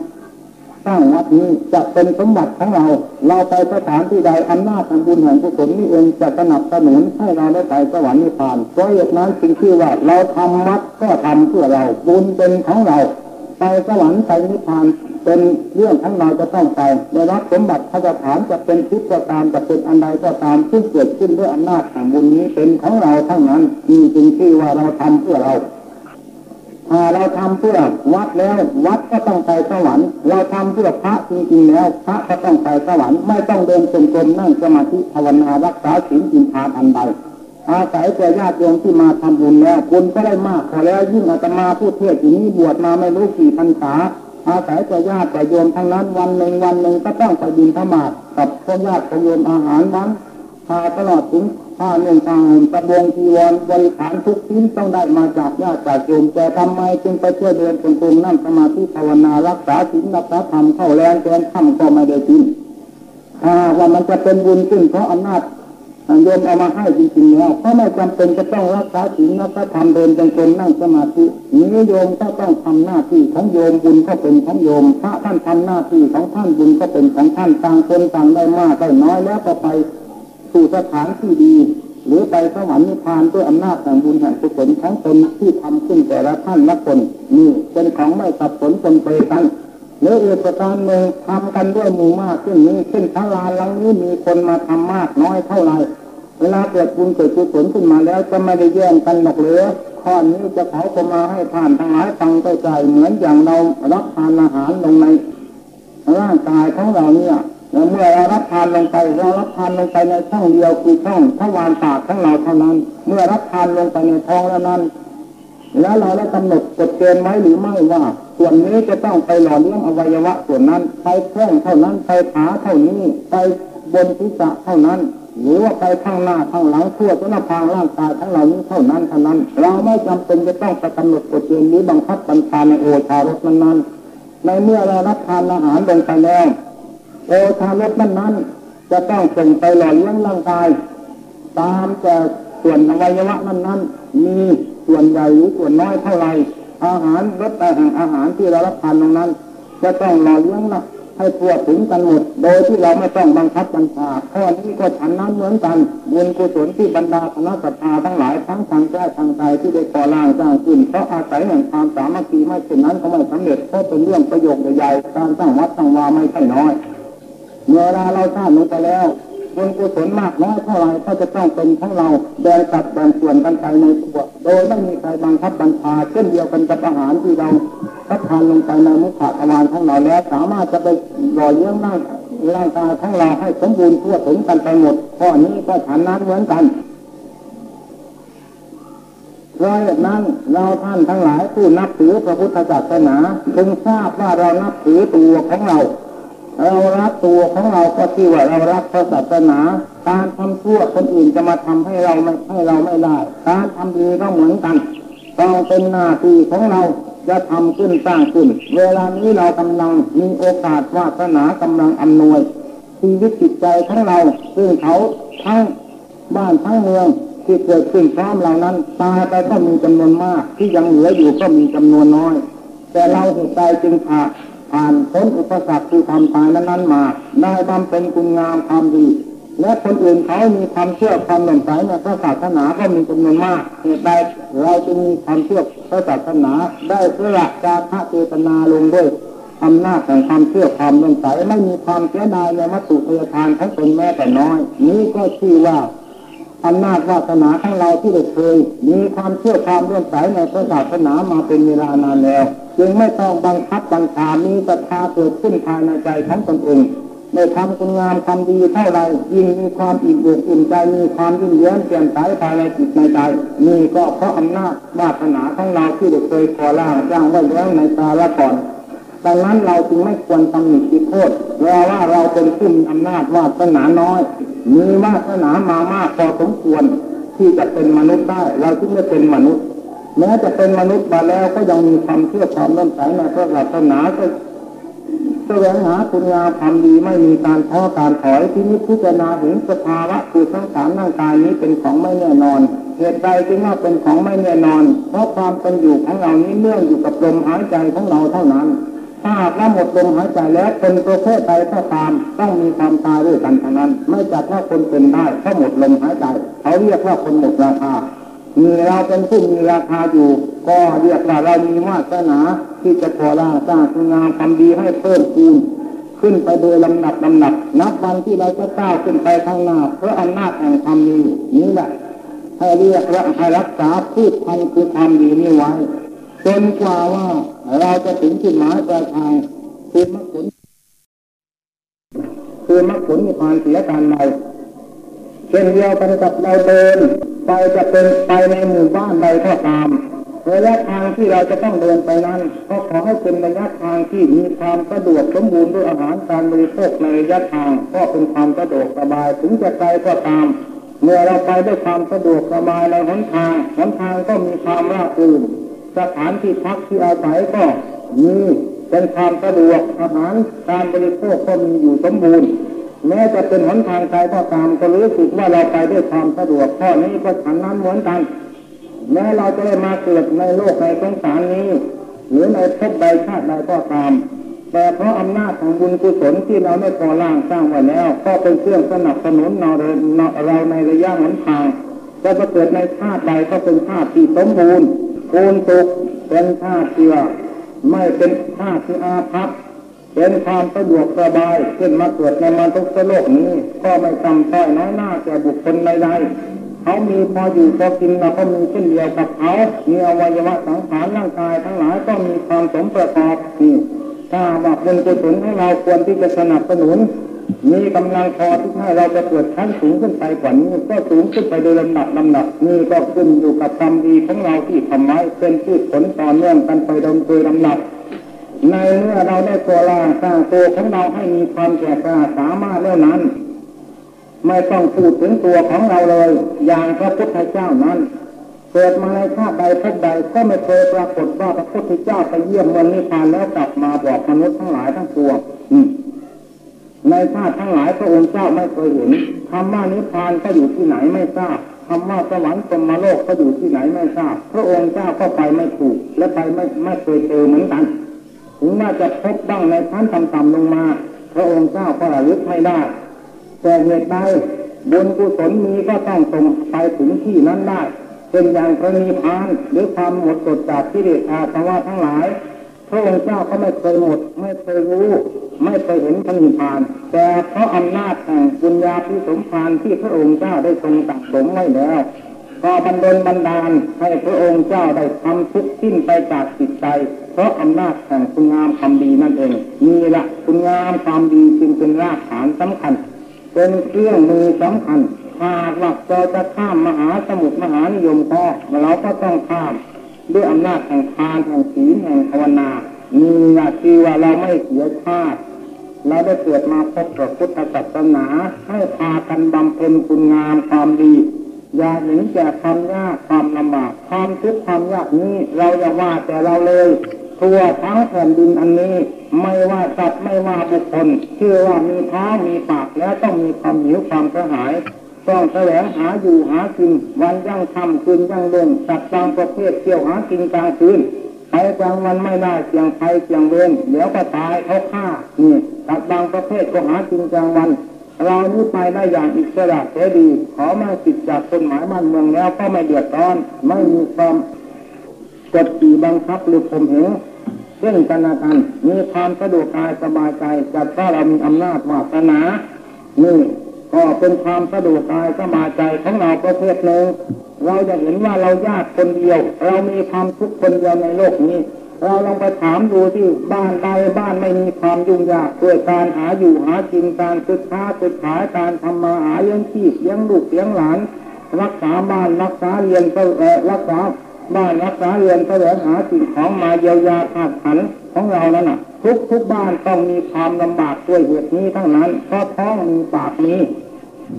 สร้างวัดนี้จะเป็นสมบัติของเรา เราไปสถานที่ใดอำนาจแห่งบุญแห่งกุศลนี้เองจะสนับสนุนให้เราได้ไปสวรรค์นิพพานเพราะเหตุนั้นจึงชื่อว่าเราทำวัดก็ทำเพื่อเราบุญเป็นของเราไปสวรรค์ไปนิพพาน เป็นเรื่องทั้งเราจะต้องไปได้รับสมบัติพระสถานจะเป็นทิพย์ก็ตามจะเป็นอันใดก็ตามซึ่เกิดขึ้นด้วยอำนาจแห่งบุญนี้เป็นของเราทั้งนั้นมีจึงชื่ว่าเราทำเพื่อเราถ้าเราทำเพื่อวัดแล้ว วัดก็ต้องไปสวรรค์ เราทำเพื่อพระจริงๆแล้ว พระก็ต้องไปสวรรค์ไม่ต้องเดินจงกรมนั่งสมาธิภาวนารักษาศีลกินทานอันใดอาศัยแต่ญาติโยมที่มาทำบุญแล้วบุญก็ได้มากพอแล้วยิ่งอาตมาผู้เทศอย่างนี้บวชมาไม่รู้กี่พรรษา อาศัยแต่ญาติแต่โยมทั้งนั้นวันหนึ่งวันหนึ่งก็ต้องไปบินธมาศกับพวกญาติโยมอาหารนั้นพาตลอดถึงผ้าหนึ่งทางตะบงทีวรบริขารทุกชิ้นต้องได้มาจากญาติจากโยมแต่ทำไมจึงไปเชื่อเดินตรงๆนั่งสมาธิภาวนารักษาศีลรักษาธรรมเข้าแรงแกนค่ำก็ไม่ได้กินถ้าว่ามันจะเป็นบุญขึ้นเพราะอำนาจ โยมเอามาให้จริงๆแล้วเพราะไม่จำเป็นจะต้องรักษาศีลรักษาธรรมเดินจงกรมนั่งสมาธินี้โยมก็ต้องทำหน้าที่ของโยมบุญก็เป็นของโยมพระท่านทำหน้าที่ของท่านบุญก็เป็นของท่านต่างคนต่างได้มากได้น้อยแล้วก็ไปสู่สถานที่ดี หรือไปสวรรค์นิพพานด้วยอำนาจแห่งบุญแห่งกุศลของตนที่ทำขึ้นแต่ละท่านละคนนี่เป็นของไม่สับสนปนเปกัน หรืออีกประการหนึ่งทำกันด้วยหมู่มากขึ้นนี้เช่นทลาหลังนี้มีคนมาทำมากน้อยเท่าไหร่เวลาเกิดบุญเกิดกุศลขึ้นมาแล้วจะไม่ได้แย่งกันหรอกเหรือข้อนี้จะเขาก็มาให้ทานทั้งหลายฟังใจใจเหมือนอย่างเรารับทานอาหารลงในร่างกายของเราเนี่ยเมื่อเรารับทานลงไปเรารับทานลงไปในช่องเดียวคือช่องทวารปากของเราเท่านั้น เมื่อรับทานลงไปในท้องแล้วนั้น แล้วเราได้กำหนดกฎเกณฑ์ไว้หรือไม่ว่า ส่วนนี้จะต้องไปหล่อเลี้ยงอวัยวะส่วนนั้น ไปแข้งเท่านั้น ไปขาเท่านี้ ไปบนศีรษะเท่านั้น หรือว่าไปข้างหน้าข้างหลังทั่วทุกพางร่างกายทั้งเหล่านี้เท่านั้นเท่านั้น เราไม่จำเป็นจะต้องไปกำหนดกฎเกณฑ์นี้บังคับบัญชาในโอชารสนั้นๆในเมื่อเรารับทานอาหารลงไปแล้วโอชารสนั้นๆจะต้องส่งไปหล่อเลี้ยงร่างกาย ตามแต่ส่วนอวัยวะนั้นๆมีส่วนใหญ่หรือส่วนน้อยเท่าไร อาหารรสแต่แห่งอาหารที่เรารับทานตรงนั้น จะต้องหล่อเลี้ยงนะให้ทั่วถึงกันหมดโดยที่เราไม่ต้องบังคับบัญชาข้อนี้ก็ฉันนั้นเหมือนกันบุญกุศลที่บรรดาคณะสัตยาทั้งหลายทั้งทางแก้ทางใจที่ได้ก่อร่างสร้างขึ้นเพราะอาศัยแห่งความสามัคคีไม่เช่นนั้นก็ไม่สำเร็จเพราะเป็นเรื่องประโยชน์ใหญ่การสร้างวัดสร้างวาไม่ใช่น้อยเมื่อเราเราสร้างลงไปแล้ว บุญกุศลมากน้อยเท่าไรก็จะต้องเป็นของเราแบ่งสัดแบ่งส่วนกันไปในตัวโดยไม่มีใครบังคับบัญชาเช่นเดียวกันกับอาหารที่เรารับทานลงไปในมุขทวารของเราแล้วสามารถจะไปหล่อเลี้ยงร่างร่างกายของเราให้สมบูรณ์ทั่วถึงกันไปหมดข้อนี้ก็ฉันนั้นเหมือนกันเพราะเหตุนั้นเราท่านทั้งหลายผู้นับถือพระพุทธศาสนา จึงทราบว่าเรานับถือตัวของเรา เรารักตัวของเราก็ที่ว่าเรารักพระศาสนา การทำชั่วคนอื่นจะมาทำให้เราไม่ให้เราไม่ได้ การทำดีก็เหมือนกันต้องเป็นหน้าที่ของเราจะทำขึ้นสร้างขึ้น เวลานี้เรากำลังมีโอกาสวาสนากำลังอำนวยชีวิตจิตใจของเรา ซึ่งเขาทั้งบ้านทั้งเมืองที่เกิดขึ้นพร้อมเหล่านั้นตายไปก็มีจำนวนมาก ที่ยังเหลืออยู่ก็มีจำนวนน้อย แต่เราหตุใดจึงผ่า ผ่านพ้นอุปสรรคที่ทำตายนั้นๆมา ได้บำเป็นคุณงามความดี และคนอื่นเขามีความเชื่อความหลงใสในพระศาสนาก็มีจำนวนมากเหตุใดเราจึงมีความเชื่อพระศาสนาได้สละจาพระเจตนาลงด้วยอำนาจแห่งความเชื่อความเลื่อมใสไม่มีความเสียดายในวัตถุพยทานของตนแม้แต่น้อย นี้ก็ชื่อว่า อำนาจวาสนาของเราที่ได้เคยมีความเชื่อความเลื่อมใสในพระศาสนามาเป็นเวลานานแล้ว จึงไม่ต้องบังคับบัญชามีศรัทธาเกิดขึ้นภายในใจของตนเองในทำคุณงามความดีเท่าไรยิ่งมีความอิ่มอกอิ่มใจมีความยิ่งเย้มเปลี่ยนสายภายในจิตในใจนี่ก็เพราะอำนาจวาสนาของเราที่ได้เคยขอล่างจ้างไว้แล้วในตาละก่อน ดังนั้นเราจึงไม่ควรตำหนิติโทษเราว่าเราเป็นผู้มีอำนาจวาสนาน้อย มีวาสนามามากพอสมควรที่จะเป็นมนุษย์ได้ เราจึงไม่เป็นมนุษย์ แม้จะเป็นมนุษย์มาแล้วก็ยังมีความเชื่อความเลื่อมใสในพระศาสนาก็แสวงหาคุณงามความดีไม่มีการท้อการถอยที่นี้พิจารณาเห็นสภาวะคือสังขารร่างกายนี้เป็นของไม่แน่นอน เหตุใดจึงว่าเป็นของไม่แน่นอน เพราะความเป็นอยู่ของเรานี้เนื่องอยู่กับลมหายใจของเราเท่านั้น ถ้าหากว่าหมดลมหายใจแล้วเป็นประเภทใดก็ตามต้องมีความตายด้วยกันเท่านั้น ไม่จัดว่าคนเป็นได้เพราหมดลมหายใจเขาเรียกว่าคนหมดราคามีเราเป็นผู้มีราคาอยู่ ก็เรียกว่าเรามีวาสนาที่จะขอร่างสร้างคุณงามความดีให้เพิ่มพูนขึ้นไปโดยลำดับลำดับ นับวันที่เราจะก้าวขึ้นไปข้างหน้าเพราะอำนาจแห่งความดีนี้แหละให้เรียกว่าให้รักษาพืชพันธุ์คือความดีนี้ไว้ จนกว่าว่าเราจะถึงจุดหมายปลายทางคือมรรคผลคือมรรคผลมีความเสียการใดเช่นเดียวกันกับเราเดินไปจะเป็นไปในหมู่บ้านใดก็ตามระยะทางที่เราจะต้องเดินไปนั้น ก็ขอให้เป็นระยะทางที่มีความสะดวกสมบูรณ์ด้วยอาหารการบริโภคในระยะทาง ก็เป็นความสะดวกสบายถึงจะไกลก็ตาม เมื่อเราไปด้วยความสะดวกสบายในหนทางหนทางก็มีความราบรื่น สถานที่พักที่อาศัยก็มีเป็นความสะดวกอาหารการบริโภคก็มีอยู่สมบูรณ์แม้จะเป็นหนทางไกลก็ตามก็รู้สึกว่าเราไปด้วยความสะดวกข้อนี้ก็ฉันนั้นเหมือนกัน แม้เราจะได้มาเกิดในโลกในสงสารนี้ หรือในภพใดชาติใดก็ตาม แต่เพราะอำนาจของบุญกุศลที่เราได้ก่อร่างสร้างไว้แล้ว ก็เป็นเครื่องสนับสนุนเราในระยะหนทางจะมาเกิดในชาติใดก็เป็นชาติที่สมบูรณ์ คูณสุขเป็นชาติที่ไม่เป็นชาติที่อาภัพเป็นความสะดวกสบายเช่นมาเกิดในมนุษย์โลกนี้ ก็ไม่จำต้อยน้อยหน้าแก่บุคคลใดๆเขามีพออยู่พอกินเราก็มีเช่นเดียวกับเขา มีอวัยวะสังขารร่างกายทั้งหลายก็มีความสมประกอบนี่ถ้าว่าบุญกุศลของเราควรที่จะสนับสนุน มีกำลังพอที่ให้เราจะเกิดชั้นสูงขึ้นไปกว่านี้ ก็สูงขึ้นไปโดยลำดับลำดับนี่ก็ขึ้นอยู่กับความดีของเราที่ทำไว้เป็นพืชผลต่อเนื่องกันไปโดยลำดับ ในเมื่อเราได้ตัวล่างสร้างตัวของเราให้มีความแก่กล้าสามารถแล้วนั้น ไม่ต้องพูดถึงตัวของเราเลย อย่างพระพุทธเจ้านั้นเกิดมาในชาติใดพบใดก็ไม่เคยปรากฏว่าพระพุทธเจ้าไปเยี่ยมเมืองนิพพานแล้วกลับมาบอกมนุษย์ทั้งหลายทั้งปวงอืม ในชาติทั้งหลายพระองค์เจ้าไม่เคยเห็นคำว่านิพพานก็อยู่ที่ไหนไม่ทราบคำว่าสวรรค์สมโลกก็อยู่ที่ไหนไม่ทราบ พระองค์เจ้าก็ไปไม่ถูก และไปไม่ไม่เคยเจอเหมือนกัน ถึงว่าจะพบบ้างในชั้นต่ำๆลงมา พระองค์เจ้าก็ระลึกไม่ได้ แต่เหตุใดบุญกุศลมีก็ต้องส่งไปถึงที่นั้นได้ เป็นอย่างพระนิพพานหรือความหมดจดจากที่เดชอาสวะทั้งหลาย พระองค์เจ้าก็ไม่เคยหมด ไม่เคยรู้ ไม่เคยเห็นพระนิพพาน แต่เพราะอำนาจแห่งบุญญาภิสมภารที่พระองค์เจ้าได้ทรงตักสมไว้แล้วก็บันดลบันดาลให้พระองค์เจ้าได้ทำทุกสิ้นไปจากจิตใจ เพราะอำนาจแห่งคุณงามความดีนั่นเองนี่ละคุณงามความดีจึงเป็นรากฐานสำคัญ เป็นเครื่องมือสำคัญหากว่าเราจะข้ามมหาสมุทรมหานิยมก็เราก็ต้องข้าม ด้วยอำนาจแห่งทานแห่งศีลแห่งภาวนามีหน้าที่ว่าเราไม่เสียชาติเราได้เกิดมาพบกับพุทธศาสนาให้พากันบำเพ็ญคุณงามความดี อย่าเห็นแก่ความยากความลำบากความทุกข์ความยากนี้เราอย่าว่าแต่เราเลยทั่วทั้งแผ่นดินอันนี้ ไม่ว่าสัตว์ไม่ว่าบุคคลเชื่อว่ามีท้ามีปากแล้วต้องมีความหิวความกระหาย ต้องแสวงหาอยู่หากินวันยั่งค่ำคืนยั่งเดินสัตว์บางประเภทเที่ยวหากินกลางคืนไปกลางวันไม่ได้เสียงไฟเสียงเวรเดี๋ยวก็ตายเขาฆ่านี่สัตว์บางประเภทก็หากินกลางวันเรานี้ไปได้อย่างอิสระเสรีขอมาติดจากกฎหมายบ้านเมืองแล้วก็ไม่เดือดร้อน ไม่มีความกดขี่บังคับหรือข่มเหงเช่นกันละกันมีความสะดวกกายสบายใจจัดว่าเรามีอำนาจวาสนานี่ ก็เป็นความสะดวกกายสบายใจของเราประเภทหนึ่งเราจะเห็นว่าเรายากคนเดียว เรามีความทุกข์คนเดียวในโลกนี้ เราลองไปถามดูที่บ้านใดบ้านไม่มีความยุ่งยากด้วยการหาอยู่หากินการศึกษาศึกษาการทำมาหาเลี้ยงชีพเลี้ยงลูกเลี้ยงหลาน รักษาบ้านรักษาเรียนก็รักษาบ้านรักษาเรือนแสวงหาสิ่งของมาเยียวยาขาดขัน ของเรานั้นน่ะ ทุกทุกบ้านต้องมีความลำบากด้วยเหตุนี้ทั้งนั้นเพราะท้องมีปากมี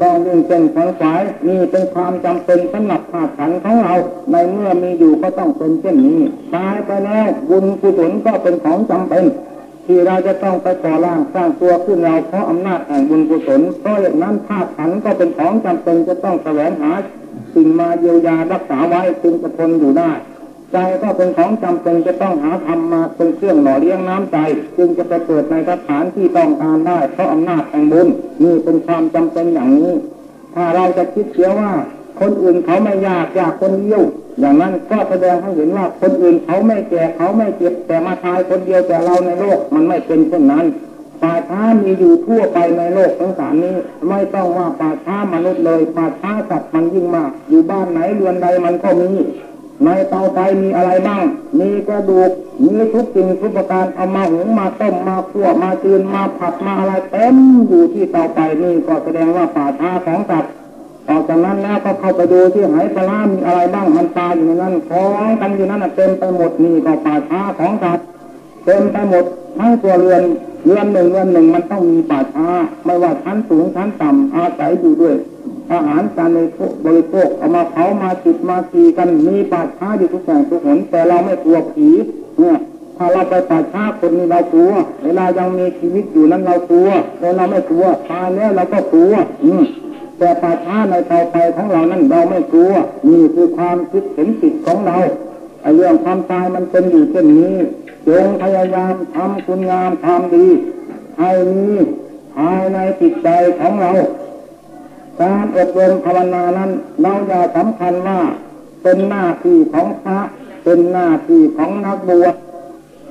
ต้องยิ่งเป็นของสายนี่เป็นความจำเป็นสำหรับขาดขันของเรา ในเมื่อมีอยู่ก็ต้องเป็นเช่นนี้ตายไปแล้วบุญกุศลก็เป็นของจำเป็น ที่เราจะต้องไปก่อร่างสร้างตัวขึ้นเราเพราะอำนาจแห่งบุญกุศลเพราะอย่างนั้นธาตุขันก็เป็นของจำเป็นจะต้องแสวงหาสิ่งมาเยียวยารักษาไว้จึงจะทนอยู่ได้ ใจก็เป็นของจำเป็นจะต้องหาธรรมมาเป็นเครื่องหล่อเลี้ยงน้ำใจ จึงจะไปเกิดในสถานที่ต้องการได้ เพราะอำนาจแห่งบุญนี่เป็นความจำเป็นอย่างนี้ ถ้าเราจะคิดเสียว่า คนอื่นเขาไม่ยากยากคนเดียวอย่างนั้นก็แสดงให้เห็นว่าคนอื่นเขาไม่แก่เขาไม่เจ็บแต่มาทายคนเดียวแต่เราในโลกมันไม่เป็นเช่นนั้นป่าช้ามีอยู่ทั่วไปในโลกทั้งสามนี้ ไม่ต้องว่าป่าช้ามนุษย์เลยป่าช้าสัตว์มันยิ่งมาก อยู่บ้านไหนเรือนใดมันก็มี ในเตาไฟมีอะไรบ้าง มีกระดูก มีทุกสิ่งทุกประการเอามาหุงมาต้มมาคั่วมาจืนมาผัดมาอะไรเต็มอยู่ที่เตาไฟนี่ก็แสดงว่าป่าช้าของสัตว์ต่อจากนั้นแล้วก็เข้าไปดูที่ไหปลามีอะไรบ้างมันตายอยู่ในนั้นของกันอยู่นั้นเต็มไปหมดนี่ก็ป่าช้าของสัตว์เต็มไปหมดทั้งตัวเรือนเรือนหนึ่งเรือนหนึ่งมันต้องมีป่าช้า ไม่ว่าชั้นสูงชั้นต่ำอาศัยอยู่ด้วย อาหารการในบริโภคเอามาเผามาจุดมาตีกันมีป่าช้าอยู่ทุกแห่งทุกหนแต่เราไม่กลัวผีเนี่ยถ้าเราไปป่าช้าคนนี้เรากลัวเวลายังมีชีวิตอยู่นั้นเรากลัวแต่เราไม่กลัวตายแล้วเราก็กลัว อืมแต่ป่าช้าในเตาไฟของเรานั้นเราไม่กลัวนี่คือความคิดเห็นจิตของเราไอ้เรื่องความตายมันเป็นอยู่เช่นนี้จงพยายามทำคุณงามความดีให้มีภายในจิตใจของเรา การอบรมภาวนานั้น เราอย่าสำคัญว่าเป็นหน้าที่ของพระเป็นหน้าที่ของนักบวช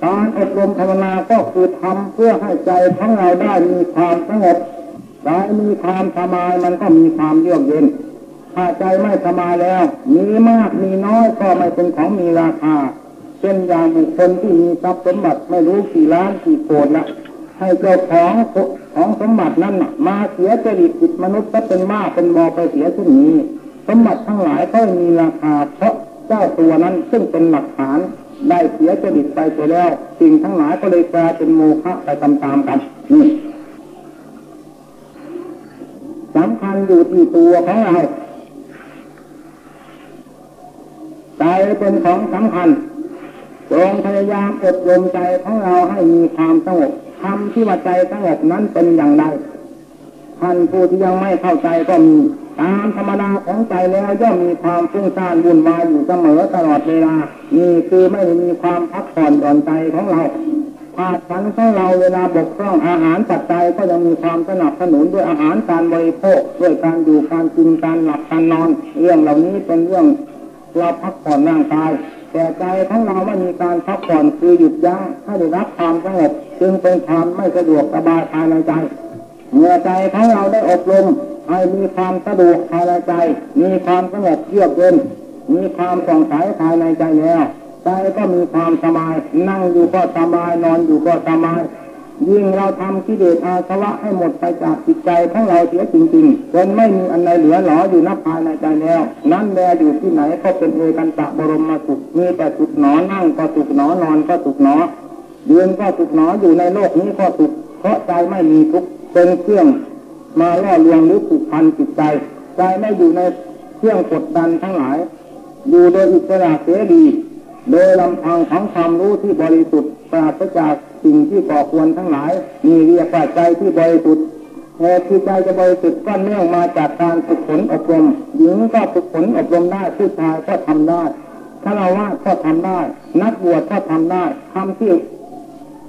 การอบรมภาวนาก็คือทำเพื่อให้ใจของเราได้มีความสงบใจมีความสบายมันก็มีความเยือกเย็นถ้าใจไม่สบายแล้ว มีมากมีน้อยก็ไม่เป็นของมีราคา เช่นอย่างบุคคลที่มีทรัพย์สมบัติไม่รู้กี่ล้านกี่โกดละ ให้เจ้าของของสมบัตินั้นน่ะมาเสียจริตจิตมนุษย์ก็เป็นมากเป็นบอไปเสียเช่นนี้ สมบัติทั้งหลายก็มีราคาเพราะเจ้าตัวนั้นซึ่งเป็นหลักฐานได้เสียจริตไปไปแล้ว สิ่งทั้งหลายก็เลยกลายเป็นโมฆะไปตามๆกันนี่สำคัญอยู่ที่ตัวของเราใจเป็นของสำคัญจงพยายามอบรมใจของเราให้มีความสงบ ทำที่ว่าใจสงบนั้นเป็นอย่างไรท่านผู้ที่ยังไม่เข้าใจก็มี ตามธรรมดาของใจแล้วย่อมมีความฟุ้งซ่านวุ่นวายอยู่เสมอตลอดเวลา นี่คือไม่มีความพักผ่อนหย่อนใจของเราขาดขันของเราเวลาบกพร่องอาหารปัจจัยก็ยังมีความสนับสนุนด้วยอาหารการบริโภคด้วยการอยู่การกินการหลับการนอน เรื่องเหล่านี้เป็นเรื่องเราพักผ่อนร่างกาย แต่ใจของเราไม่มีการพักผ่อนคือหยุดยั้งให้ได้รับความสงบจึงเป็นความไม่สะดวกสบายภายในใจเมื่อใจของเราได้อบรมให้มีความสะดวกภายในใจ มีความสงบเยือกเย็นมีความส่องใสภายในใจแล้วใจก็มีความสบาย นั่งอยู่ก็สบายนอนอยู่ก็สบาย ยิ่งเราทำกิเลสอาสวะให้หมดไปจากจิตใจของเราเสียจริงๆจนไม่มีอันใดเหลือหลออยู่นับภายในใจแล้ว นั้นแลอยู่ที่ไหนก็เป็นเอกันตะบรมมาสุขมีแต่สุขหนอนั่งก็สุขหนอนอนก็สุขหนอยืนก็สุขหนออยู่ในโลกนี้ก็สุขเพราะใจไม่มีทุกข์เป็นเครื่องมาล่อลวงหรือผูกพันจิตใจใจไม่อยู่ในเครื่องกดดันทั้งหลาย อยู่โดยอิสระเสรีโดยลำพังของความรู้ที่บริสุทธิ์ปราศจาก สิ่งที่ก่อควรทั้งหลายนี่เรียกว่าใจที่บริสุทธิ์เหตุที่ใจจะบริสุทธิ์ก็เนื่องมาจากการฝึกฝนอบรมหญิงก็ฝึกฝนอบรมได้ผู้ชายก็ทำได้ถ้าเราว่าก็ทำได้ นักบวชก็ทำได้ทำที่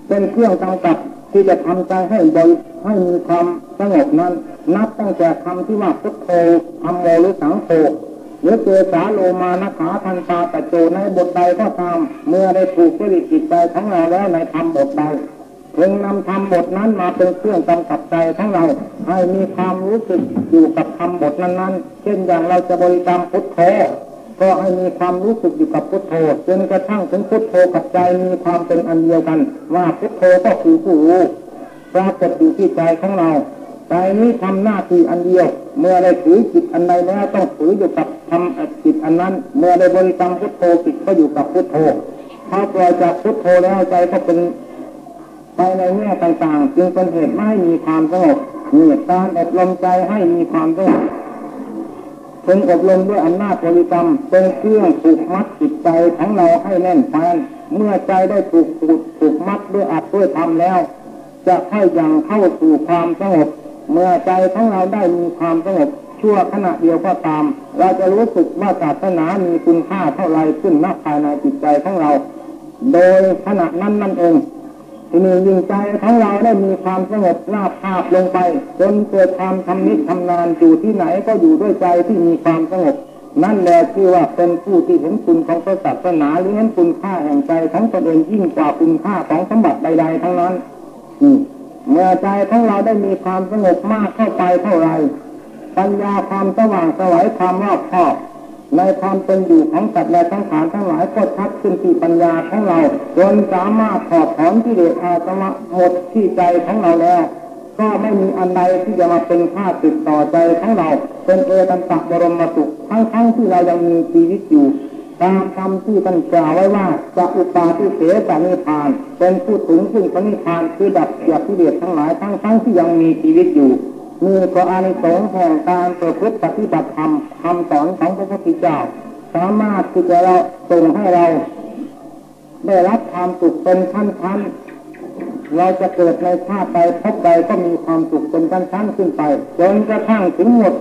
เป็นเครื่องกำกับที่จะทำใจให้บริให้มีความสงบนั้น นับตั้งแต่คำที่ว่าพุทโธธรรมโมหรือสังโฆ หรือเกสาโลมานะขาทันตาตะโจในบทใดก็ตาม เมื่อได้ถูกจริตจิตใจของเราแล้วในธรรมบทใดพึงนำธรรมบทนั้นมาเป็นเครื่องกำกับใจของเรา ให้มีความรู้สึกอยู่กับธรรมบทนั้นๆ เช่นอย่างเราจะบริกรรมพุทโธก็ให้มีความรู้สึกอยู่กับพุทโธจนกระทั่งถึงพุทโธกับใจมีความเป็นอันเดียวกัน ว่าพุทโธก็คือผู้รู้ปรากฏอยู่ที่ใจของเรา ใจนี้ทำหน้าที่อันเดียว เมื่อได้ถือจิตอันใดแล้วต้องถืออยู่กับทำจิตอันนั้น เมื่อได้บริกรรมพุทโธจิตก็อยู่กับพุทโธถ้าปล่อยจากพุทโธแล้วใจก็เป็นไปในแง่ต่างๆจึงเป็นเหตุไม่ให้มีความสงบมีการอบรมใจให้มีความสงบพึงอบรมด้วยอำนาจบริกรรมเป็นเครื่องผูกมัดจิตใจของเราให้แน่นแฟ้นเมื่อใจได้ถูกผูกผูกมัดด้วยอัดด้วยธรรมแล้ว จะให้ยังเข้าสู่ความสงบ เมื่อใจของเราได้มีความสงบชั่วขณะเดียวก็ตาม เราจะรู้สึกว่าศาสนามีคุณค่าเท่าไรขึ้นณภายในจิตใจของเรา โดยขณะนั้นนั่นเองทีนี้ยิ่งใจของเราได้มีความสงบราบคาบลงไป จนเกิดความทำนิทำนานอยู่ที่ไหนก็อยู่ด้วยใจที่มีความสงบ นั่นแหละคือว่าเป็นผู้ที่เห็นคุณของศาสนาหรือเห็นคุณค่าแห่งใจของตนเองยิ่งกว่าคุณค่าของสมบัติใด ๆ ทั้งนั้นอืม เมื่อใจของเราได้มีความสงบมากเข้าไปเท่าไรปัญญาความสว่างสวัยความรอบคอบในความเป็นอยู่ของสัตว์และสังขารทั้งหลายก็ชัดขึ้นที่ปัญญาของเราจนสามารถถอดถอนที่เดชอาสมะหมดที่ใจของเราแล้ว ก็ไม่มีอันใดที่จะมาเป็นค่าติดต่อใจของเรา เป็นเอตันตะบรมสุขทั้งๆทที่เรายังมีชีวิตอยู่ ตามคำที่ท่านกล่าวไว้ว่าจะอุปาทิเสสนิพาน เป็นผู้ถึงซึ่งพระนิพานคือดับเกียรติเดชทั้งหลายทั้งทั้งที่ยังมีชีวิตอยู่มีก็อานิสงส์แห่งการประพฤติปฏิบัติธรรมคำสอนของพระพุทธเจ้า สามารถที่จะเราส่งให้เรา ได้รับความสุขเป็นชั้นๆเราจะเกิดในชาติใดพบใดก็มีความสุขเป็นชั้นๆขึ้นไปจนกระทั่งถึงหมด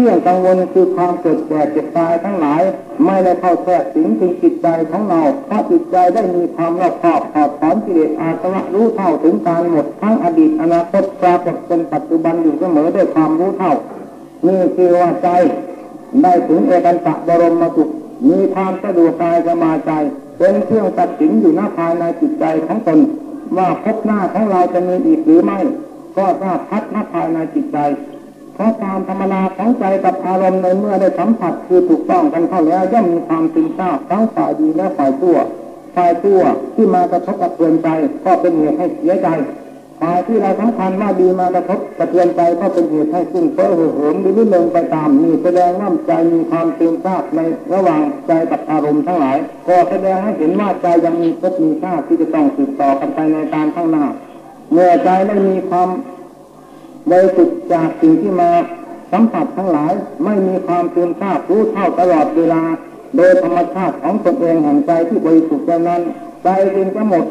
เรื่องกังวลคือความเกิดแก่เจ็บตายทั้งหลาย ไม่ได้เข้าแทรกสิงถึงจิตใจของเราเพราะจิตใจได้มีความรอบคอบถอดถอนกิเลสอาสวะรู้เท่าถึงการหมดทั้งอดีตอนาคตปรากฏเป็นปัจจุบันอยู่เสมอด้วยความรู้เท่านี่คือว่าใจได้ถึงเอกันตะบรมสุขมีความสะดวกกายสมาใจ เป็นเครื่องตัดสินอยู่หน้าภายในจิตใจของตน ว่าพบหน้าของเราจะมีอีกหรือไม่ ก็ทราบพัดหน้าภายในจิตใจ เพราะความธรรมนาของใจกับอารมณ์ในเมื่อได้สัมผัสคือถูกต้องกันเข้าแล้วย่อมมีความซึมซาบทั้งฝ่ายดีและฝ่ายชั่วฝ่ายชั่วที่มากระทบกระเทือนใจก็เป็นเหตุให้เสียใจฝ่ายที่เราสำคัญว่าดีมากระทบกระเทือนใจก็เป็นเหตุให้ขึ้นเฟ้อเหิมหรือลื่นลงไปตามนี่แสดงว่าใจมีความเตื่นทราบในระหว่างใจกับอารมณ์ทั้งหลาย ก็แสดงให้เห็นว่าใจยังมีภพมีชาติที่จะต้องสืบต่อกันไปในการข้างหน้าเมื่อใจไม่มีความ บริสุทธิ์จากสิ่งที่มาสัมผัสทั้งหลายไม่มีความตื่นทราบรู้เท่าตลอดเวลา โดยธรรมชาติของตนเองแห่งใจที่บริสุทธิ์นั้นใจจึงจะหมด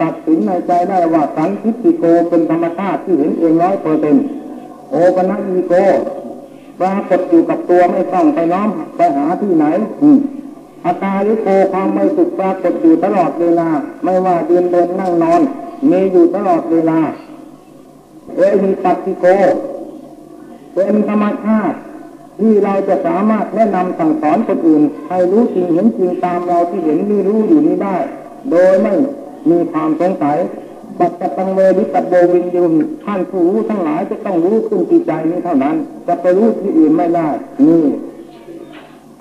ตัดสินในใจได้ว่าสันทิฏฐิโกเป็นธรรมชาติที่เห็นเองร้อยเปอร์เซ็นต์โอปนัอีโกปรากฏอยู่กับตัวไม่ต้องไปน้อมไปหาที่ไหนอืมอาตาลิโกความไม่สุขปรากฏอยู่ตลอดเวลา ไม่ว่ายืนเดินนั่งนอน มีอยู่ตลอดเวลา เอหิปัสสิโก เป็นธรรมชาติที่เราจะสามารถแนะนำสั่งสอนคนอื่นให้รู้จริงเห็นจริงตามเราที่เห็นนี่รู้อยู่นี้ได้ โดยไม่มีความสงสัยปัจจตังเวริตโบวินยุนท่านผู้รู้ทั้งหลายจะต้องรู้ขึ้นที่ใจนี้เท่านั้น จะไปรู้ที่อื่นไม่ได้นี่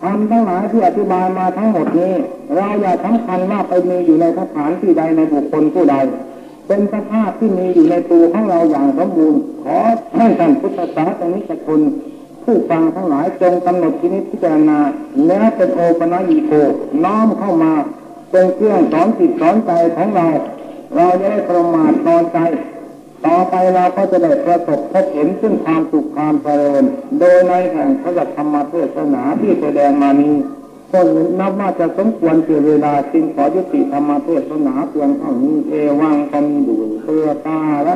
ทำทั้งหลายที่อธิบายมาทั้งหมดนี้ เราอย่าสำคัญว่าไปมีอยู่ในสถานที่ใดในบุคคลผู้ใด เป็นสภาพที่มีอยู่ในตัวของเราอย่างสมบูรณ์ขอให้ท่านพุทธศาสนิกชนผู้ฟังทั้งหลายจงกำหนดที่นิพพิจารณาแล้วเป็นโอปนัญิโกน้อมเข้ามาเป็นเครื่องสอนจิตสอนใจของเรา เราจะได้ประมาทนอนใจ ต่อไปเราก็จะได้ประสบพบเห็นซึ่งความสุขความเจริญโดยในแห่งพระธรรมเทศนาที่แสดงมานี้ ก็นับว่าจะสมควรเสียเวลาจึงขอยุติธรรมเทศนาเพียงเท่านี้เอวังกันดูเพื่อตาและ